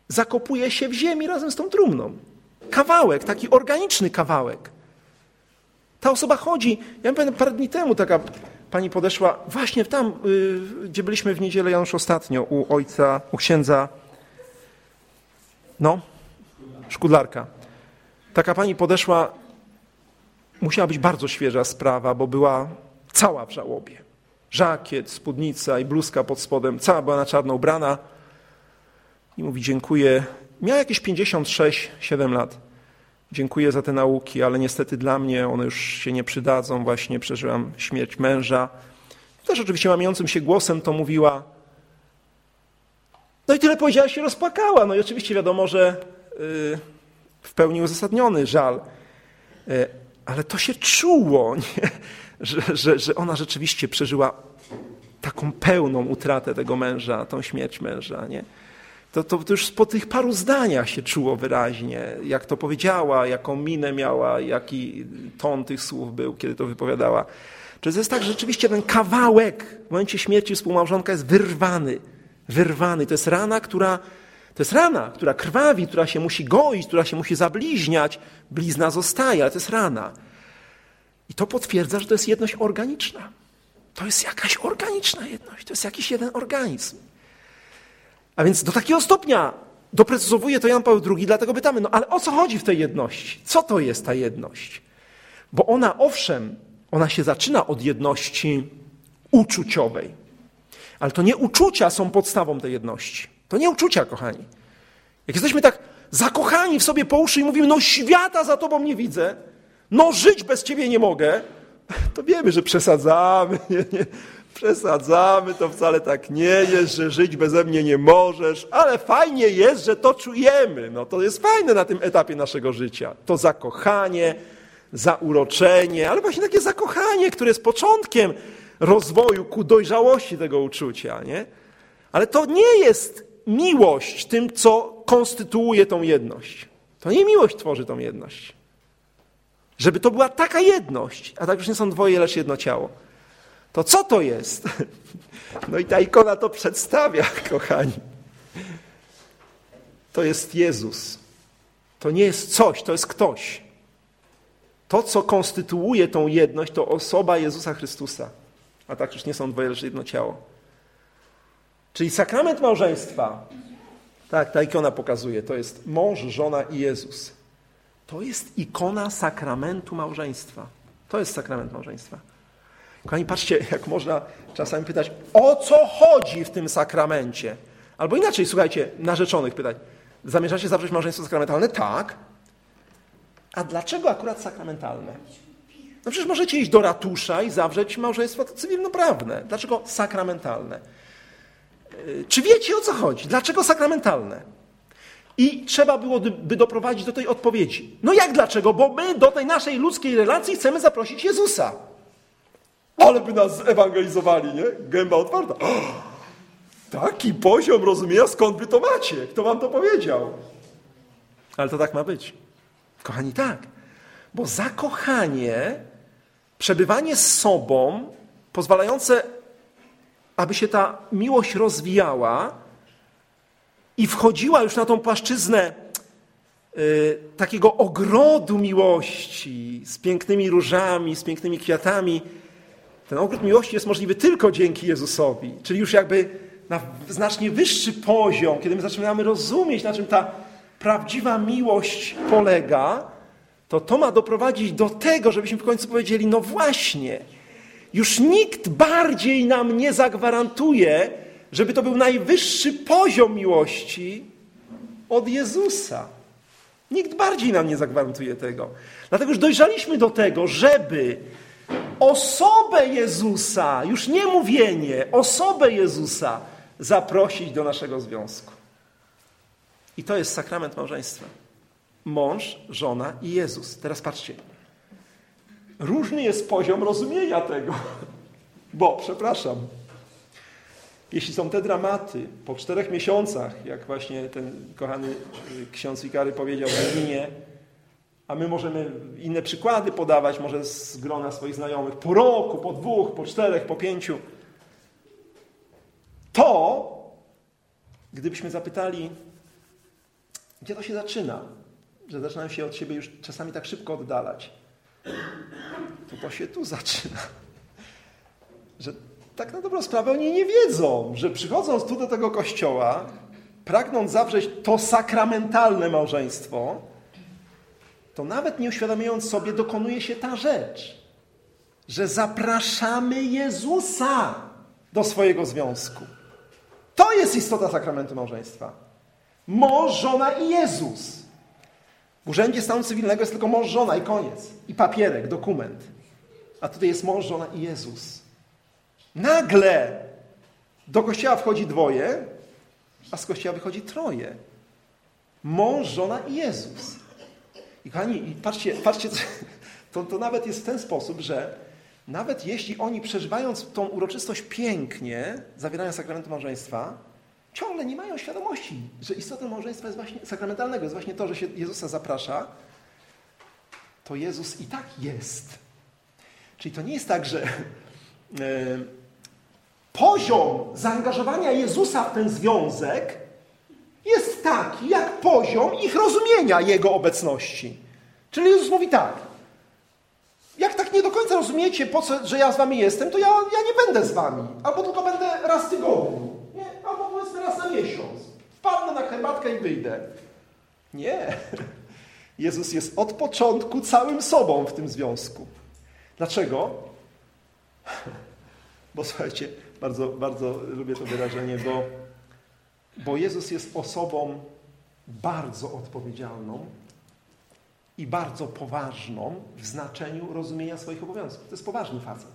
zakopuje się w ziemi razem z tą trumną. Kawałek, taki organiczny kawałek. Ta osoba chodzi. Ja pamiętam parę dni temu taka pani podeszła, właśnie tam, yy, gdzie byliśmy w niedzielę Janusz ostatnio, u ojca, u księdza, no, szkudlarka. Taka pani podeszła, musiała być bardzo świeża sprawa, bo była cała w żałobie. Żakiet, spódnica i bluzka pod spodem, cała była na czarno ubrana. I mówi, dziękuję. Miała jakieś 56-7 lat. Dziękuję za te nauki, ale niestety dla mnie one już się nie przydadzą. Właśnie przeżyłam śmierć męża. Też oczywiście łamiącym się głosem to mówiła. No i tyle powiedziała, się rozpłakała. No i oczywiście wiadomo, że yy, w pełni uzasadniony żal. Yy, ale to się czuło, nie? Że, że, że ona rzeczywiście przeżyła taką pełną utratę tego męża, tą śmierć męża. Nie? To, to, to, już po tych paru zdaniach się czuło wyraźnie, jak to powiedziała, jaką minę miała, jaki ton tych słów był, kiedy to wypowiadała. Czy jest tak, że rzeczywiście ten kawałek w momencie śmierci współmałżonka jest wyrwany, wyrwany. To jest rana, która, to jest rana, która krwawi, która się musi goić, która się musi zabliźniać. Blizna zostaje, ale to jest rana. I to potwierdza, że to jest jedność organiczna. To jest jakaś organiczna jedność, to jest jakiś jeden organizm. A więc do takiego stopnia doprecyzowuje to Jan Paweł II, dlatego pytamy, no ale o co chodzi w tej jedności? Co to jest ta jedność? Bo ona, owszem, ona się zaczyna od jedności uczuciowej. Ale to nie uczucia są podstawą tej jedności. To nie uczucia, kochani. Jak jesteśmy tak zakochani w sobie po uszy i mówimy, no świata za tobą nie widzę, no żyć bez ciebie nie mogę, to wiemy, że przesadzamy. Nie, nie. Przesadzamy, to wcale tak nie jest, że żyć beze mnie nie możesz, ale fajnie jest, że to czujemy. No to jest fajne na tym etapie naszego życia. To zakochanie, zauroczenie, ale właśnie takie zakochanie, które jest początkiem rozwoju ku dojrzałości tego uczucia, nie? Ale to nie jest miłość tym, co konstytuuje tą jedność. To nie miłość tworzy tą jedność. Żeby to była taka jedność, a tak już nie są dwoje, lecz jedno ciało. To co to jest? No i ta ikona to przedstawia, kochani. To jest Jezus. To nie jest coś, to jest ktoś. To, co konstytuuje tą jedność, to osoba Jezusa Chrystusa. A tak już nie są dwoje, lecz jedno ciało. Czyli sakrament małżeństwa, tak, ta ikona pokazuje, to jest mąż, żona i Jezus. To jest ikona sakramentu małżeństwa. To jest sakrament małżeństwa. Kochani, patrzcie, jak można czasami pytać, o co chodzi w tym sakramencie? Albo inaczej, słuchajcie, narzeczonych pytać, zamierzacie zawrzeć małżeństwo sakramentalne? Tak. A dlaczego akurat sakramentalne? No przecież możecie iść do ratusza i zawrzeć małżeństwo cywilnoprawne. Dlaczego sakramentalne? Yy, czy wiecie o co chodzi? Dlaczego sakramentalne? I trzeba byłoby doprowadzić do tej odpowiedzi. No jak dlaczego? Bo my do tej naszej ludzkiej relacji chcemy zaprosić Jezusa. Ale by nas ewangelizowali, nie? Gęba otwarta. taki poziom rozumienia, skąd wy to macie? Kto wam to powiedział? Ale to tak ma być. Kochani, tak. Bo zakochanie, przebywanie z sobą, pozwalające, aby się ta miłość rozwijała i wchodziła już na tą płaszczyznę y, takiego ogrodu miłości z pięknymi różami, z pięknymi kwiatami, ten ogród miłości jest możliwy tylko dzięki Jezusowi, czyli już jakby na znacznie wyższy poziom, kiedy my zaczynamy rozumieć, na czym ta prawdziwa miłość polega, to to ma doprowadzić do tego, żebyśmy w końcu powiedzieli: No właśnie, już nikt bardziej nam nie zagwarantuje, żeby to był najwyższy poziom miłości od Jezusa. Nikt bardziej nam nie zagwarantuje tego. Dlatego już dojrzaliśmy do tego, żeby osobę Jezusa, już nie mówienie, osobę Jezusa zaprosić do naszego związku. I to jest sakrament małżeństwa. Mąż, żona i Jezus. Teraz patrzcie. Różny jest poziom rozumienia tego. Bo, przepraszam, jeśli są te dramaty po czterech miesiącach, jak właśnie ten kochany ksiądz Wikary powiedział w Berlinie, a my możemy inne przykłady podawać, może z grona swoich znajomych, po roku, po dwóch, po czterech, po pięciu. to, gdybyśmy zapytali, gdzie to się zaczyna, że zaczynają się od siebie już czasami tak szybko oddalać, to to się tu zaczyna. Że tak na dobrą sprawę oni nie wiedzą, że przychodząc tu do tego kościoła, pragnąc zawrzeć to sakramentalne małżeństwo, to nawet nie uświadamiając sobie, dokonuje się ta rzecz, że zapraszamy Jezusa do swojego związku. To jest istota sakramentu małżeństwa. Mąż, żona i Jezus. W urzędzie stanu cywilnego jest tylko mąż, żona i koniec. I papierek, dokument. A tutaj jest mąż, żona i Jezus. Nagle do kościoła wchodzi dwoje, a z kościoła wychodzi troje. Mąż, żona i Jezus. I kochani, patrzcie, patrzcie to, to nawet jest w ten sposób, że nawet jeśli oni przeżywając tą uroczystość pięknie, zawierają sakramentu małżeństwa, ciągle nie mają świadomości, że istotą małżeństwa jest właśnie sakramentalnego, jest właśnie to, że się Jezusa zaprasza, to Jezus i tak jest. Czyli to nie jest tak, że yy, poziom zaangażowania Jezusa w ten związek jest taki, jak poziom ich rozumienia Jego obecności. Czyli Jezus mówi tak, jak tak nie do końca rozumiecie, po co, że ja z wami jestem, to ja, ja nie będę z wami. Albo tylko będę raz w tygodniu. Nie? Albo powiedzmy raz na miesiąc. Wpadnę na herbatkę i wyjdę. Nie. Jezus jest od początku całym sobą w tym związku. Dlaczego? Bo słuchajcie, bardzo, bardzo lubię to wyrażenie, bo, bo Jezus jest osobą bardzo odpowiedzialną i bardzo poważną w znaczeniu rozumienia swoich obowiązków. To jest poważny facet.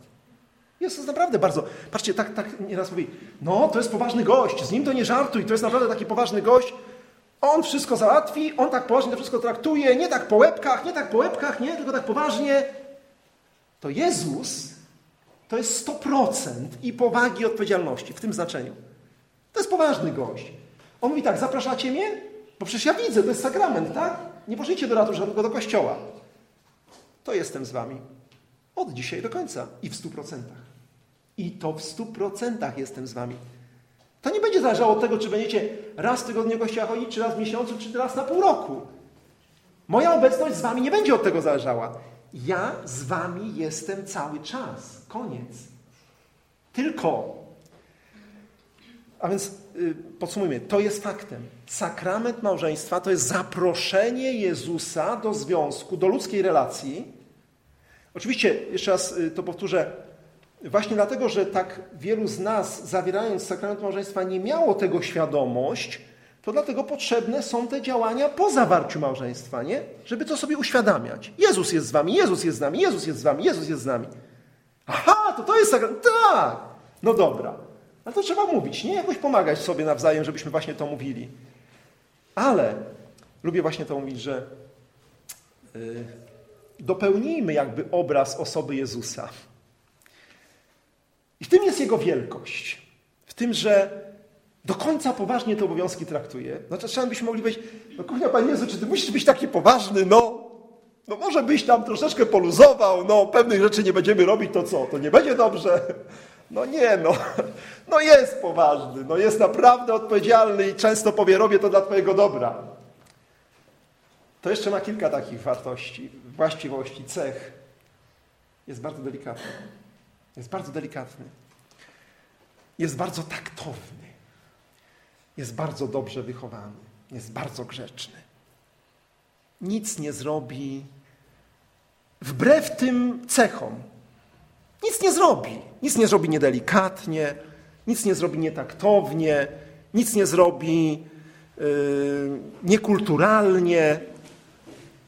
Jest naprawdę bardzo. Patrzcie, tak, tak nieraz mówi, no to jest poważny gość, z nim to nie żartuj, to jest naprawdę taki poważny gość. On wszystko załatwi, on tak poważnie to wszystko traktuje, nie tak po łebkach, nie tak po łebkach, nie, tylko tak poważnie. To Jezus to jest 100% i powagi i odpowiedzialności w tym znaczeniu. To jest poważny gość. On mówi tak, zapraszacie mnie? Bo przecież ja widzę, to jest sakrament, tak? Nie poszliście do ratusza, tylko do kościoła. To jestem z wami. Od dzisiaj do końca. I w stu procentach. I to w stu procentach jestem z wami. To nie będzie zależało od tego, czy będziecie raz w tygodniu kościoła chodzić, czy raz w miesiącu, czy raz na pół roku. Moja obecność z wami nie będzie od tego zależała. Ja z wami jestem cały czas. Koniec. Tylko. A więc yy, podsumujmy, to jest faktem. Sakrament małżeństwa to jest zaproszenie Jezusa do związku, do ludzkiej relacji. Oczywiście, jeszcze raz yy, to powtórzę, właśnie dlatego, że tak wielu z nas, zawierając sakrament małżeństwa, nie miało tego świadomość, to dlatego potrzebne są te działania po zawarciu małżeństwa, nie? Żeby to sobie uświadamiać. Jezus jest z wami, Jezus jest z nami, Jezus jest z wami, Jezus jest z nami. Aha, to to jest sakrament. Tak! No dobra. Ale to trzeba mówić, nie jakoś pomagać sobie nawzajem, żebyśmy właśnie to mówili. Ale lubię właśnie to mówić, że yy, dopełnijmy jakby obraz osoby Jezusa. I w tym jest Jego wielkość. W tym, że do końca poważnie te obowiązki traktuje. No to czasami byśmy mogli powiedzieć, no kuchnia Panie Jezu, czy Ty musisz być taki poważny? No, no może byś tam troszeczkę poluzował, no pewnych rzeczy nie będziemy robić, to co? To nie będzie dobrze? No nie, no. No jest poważny, no jest naprawdę odpowiedzialny i często powie, robię to dla Twojego dobra. To jeszcze ma kilka takich wartości, właściwości, cech. Jest bardzo delikatny. Jest bardzo delikatny. Jest bardzo taktowny. Jest bardzo dobrze wychowany. Jest bardzo grzeczny. Nic nie zrobi wbrew tym cechom. Nic nie zrobi. Nic nie zrobi niedelikatnie, nic nie zrobi nietaktownie, nic nie zrobi yy, niekulturalnie.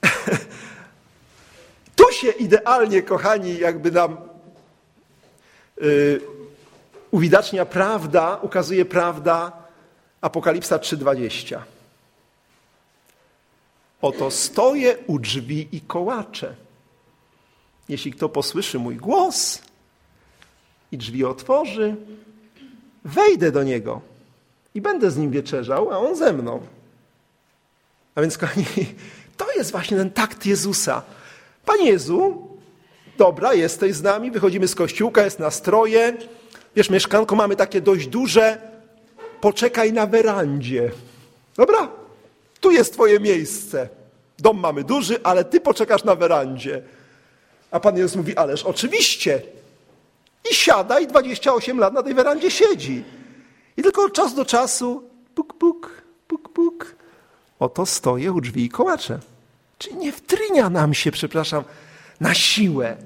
tu się idealnie, kochani, jakby nam yy, uwidacznia prawda, ukazuje prawda Apokalipsa 3:20. Oto stoję u drzwi i kołaczę. Jeśli kto posłyszy mój głos i drzwi otworzy, wejdę do niego i będę z nim wieczerzał, a on ze mną. A więc, kochani, to jest właśnie ten takt Jezusa. Panie Jezu, dobra, jesteś z nami, wychodzimy z kościółka, jest nastroje. Wiesz, mieszkanko mamy takie dość duże, poczekaj na werandzie. Dobra, tu jest twoje miejsce. Dom mamy duży, ale ty poczekasz na werandzie. A Pan Jezus mówi, ależ oczywiście. I siada i 28 lat na tej werandzie siedzi. I tylko od czasu do czasu, puk, puk, puk, puk, oto stoję u drzwi i kołaczę. Czyli nie wtrynia nam się, przepraszam, na siłę.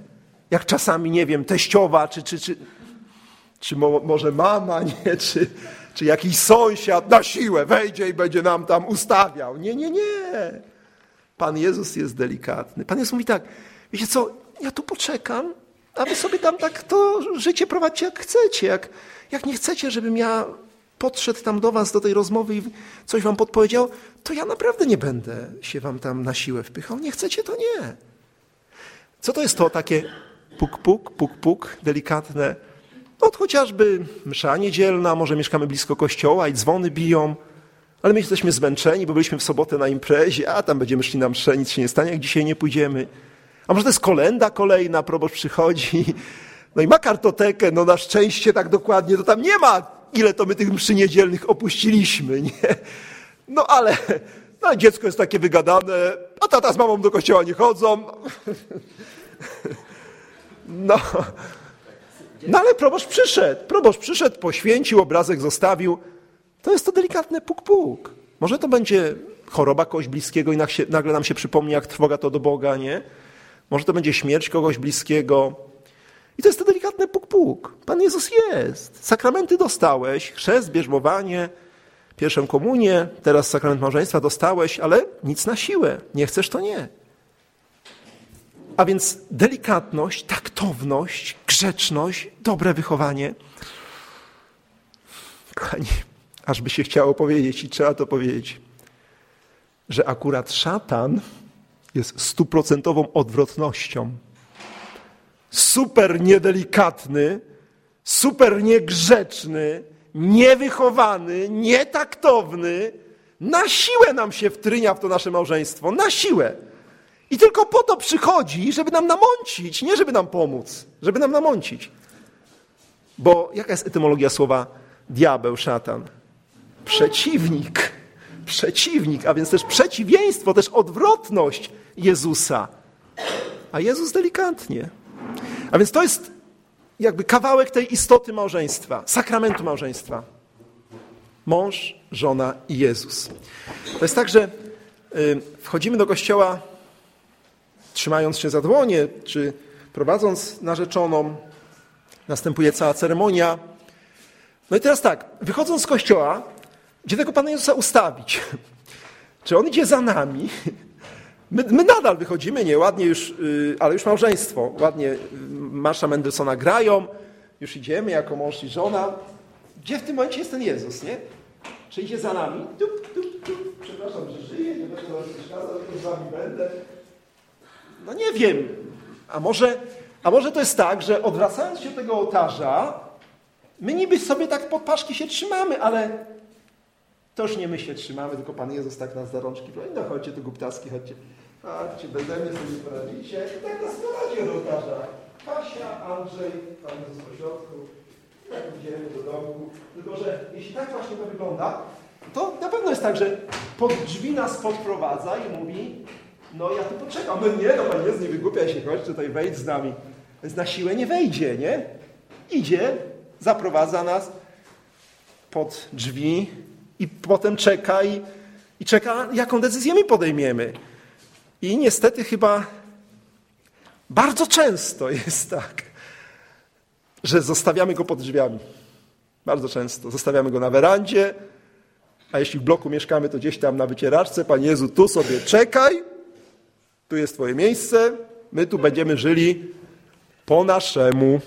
Jak czasami, nie wiem, teściowa, czy, czy, czy, czy mo, może mama, nie, czy, czy jakiś sąsiad na siłę wejdzie i będzie nam tam ustawiał. Nie, nie, nie. Pan Jezus jest delikatny. Pan Jezus mówi tak, wiecie co, ja tu poczekam, a wy sobie tam tak to życie prowadźcie jak chcecie. Jak, jak nie chcecie, żebym ja podszedł tam do was, do tej rozmowy i coś wam podpowiedział, to ja naprawdę nie będę się wam tam na siłę wpychał. Nie chcecie, to nie. Co to jest to takie puk, puk, puk, puk, delikatne? No, chociażby msza niedzielna, może mieszkamy blisko kościoła i dzwony biją, ale my jesteśmy zmęczeni, bo byliśmy w sobotę na imprezie, a tam będziemy szli na mszę, nic się nie stanie, jak dzisiaj nie pójdziemy. A może to jest kolenda kolejna, proboszcz przychodzi, no i ma kartotekę, no na szczęście tak dokładnie, to tam nie ma, ile to my tych mszy niedzielnych opuściliśmy, nie? No ale no, dziecko jest takie wygadane, a tata z mamą do kościoła nie chodzą. No, no ale proboszcz przyszedł, proboszcz przyszedł, poświęcił, obrazek zostawił. To jest to delikatne puk-puk. Może to będzie choroba kogoś bliskiego i nagle nam się przypomni, jak trwoga to do Boga, nie? Może to będzie śmierć kogoś bliskiego. I to jest to delikatne puk-puk. Pan Jezus jest. Sakramenty dostałeś, chrzest, bierzmowanie, pierwszą komunię, teraz sakrament małżeństwa dostałeś, ale nic na siłę. Nie chcesz, to nie. A więc delikatność, taktowność, grzeczność, dobre wychowanie. Kochani, aż by się chciało powiedzieć i trzeba to powiedzieć, że akurat szatan jest stuprocentową odwrotnością. Super niedelikatny, super niegrzeczny, niewychowany, nietaktowny, na siłę nam się wtrynia w to nasze małżeństwo, na siłę. I tylko po to przychodzi, żeby nam namącić, nie żeby nam pomóc, żeby nam namącić. Bo jaka jest etymologia słowa diabeł, szatan? Przeciwnik. Przeciwnik, a więc też przeciwieństwo, też odwrotność Jezusa. A Jezus delikatnie. A więc to jest jakby kawałek tej istoty małżeństwa, sakramentu małżeństwa. Mąż, żona i Jezus. To jest tak, że y, wchodzimy do kościoła trzymając się za dłonie, czy prowadząc narzeczoną, następuje cała ceremonia. No i teraz tak, wychodząc z kościoła, gdzie tego Pana Jezusa ustawić? Czy On idzie za nami? My, my nadal wychodzimy, nie, ładnie już, yy, ale już małżeństwo, ładnie yy, Marsza Mendelssohna grają, już idziemy jako mąż i żona. Gdzie w tym momencie jest ten Jezus, nie? Czy idzie za nami? Tup, tup, tup. Przepraszam, że żyję, nie będę was przeszkadzał, tylko z wami będę. No nie wiem. A może, a może to jest tak, że odwracając się do tego ołtarza, my niby sobie tak pod paszki się trzymamy, ale to już nie my się trzymamy, tylko Pan Jezus tak nas za rączki prowadzi. No chodźcie tu guptaski, chodźcie. Chodźcie, mnie sobie poradzicie. I tak nas prowadzi od ołtarza. Kasia, Andrzej, Pan Jezus po środku. I tak idziemy do domu. Tylko, że jeśli tak właśnie to wygląda, to na pewno jest tak, że pod drzwi nas podprowadza i mówi no ja tu poczekam. No nie, no Pan Jezus, nie wygłupia się, chodź tutaj, wejdź z nami. Więc na siłę nie wejdzie, nie? Idzie, zaprowadza nas pod drzwi i potem czeka i, i czeka, jaką decyzję my podejmiemy. I niestety chyba bardzo często jest tak, że zostawiamy go pod drzwiami. Bardzo często. Zostawiamy go na werandzie, a jeśli w bloku mieszkamy, to gdzieś tam na wycieraczce. Panie Jezu, tu sobie czekaj, tu jest Twoje miejsce, my tu będziemy żyli po naszemu.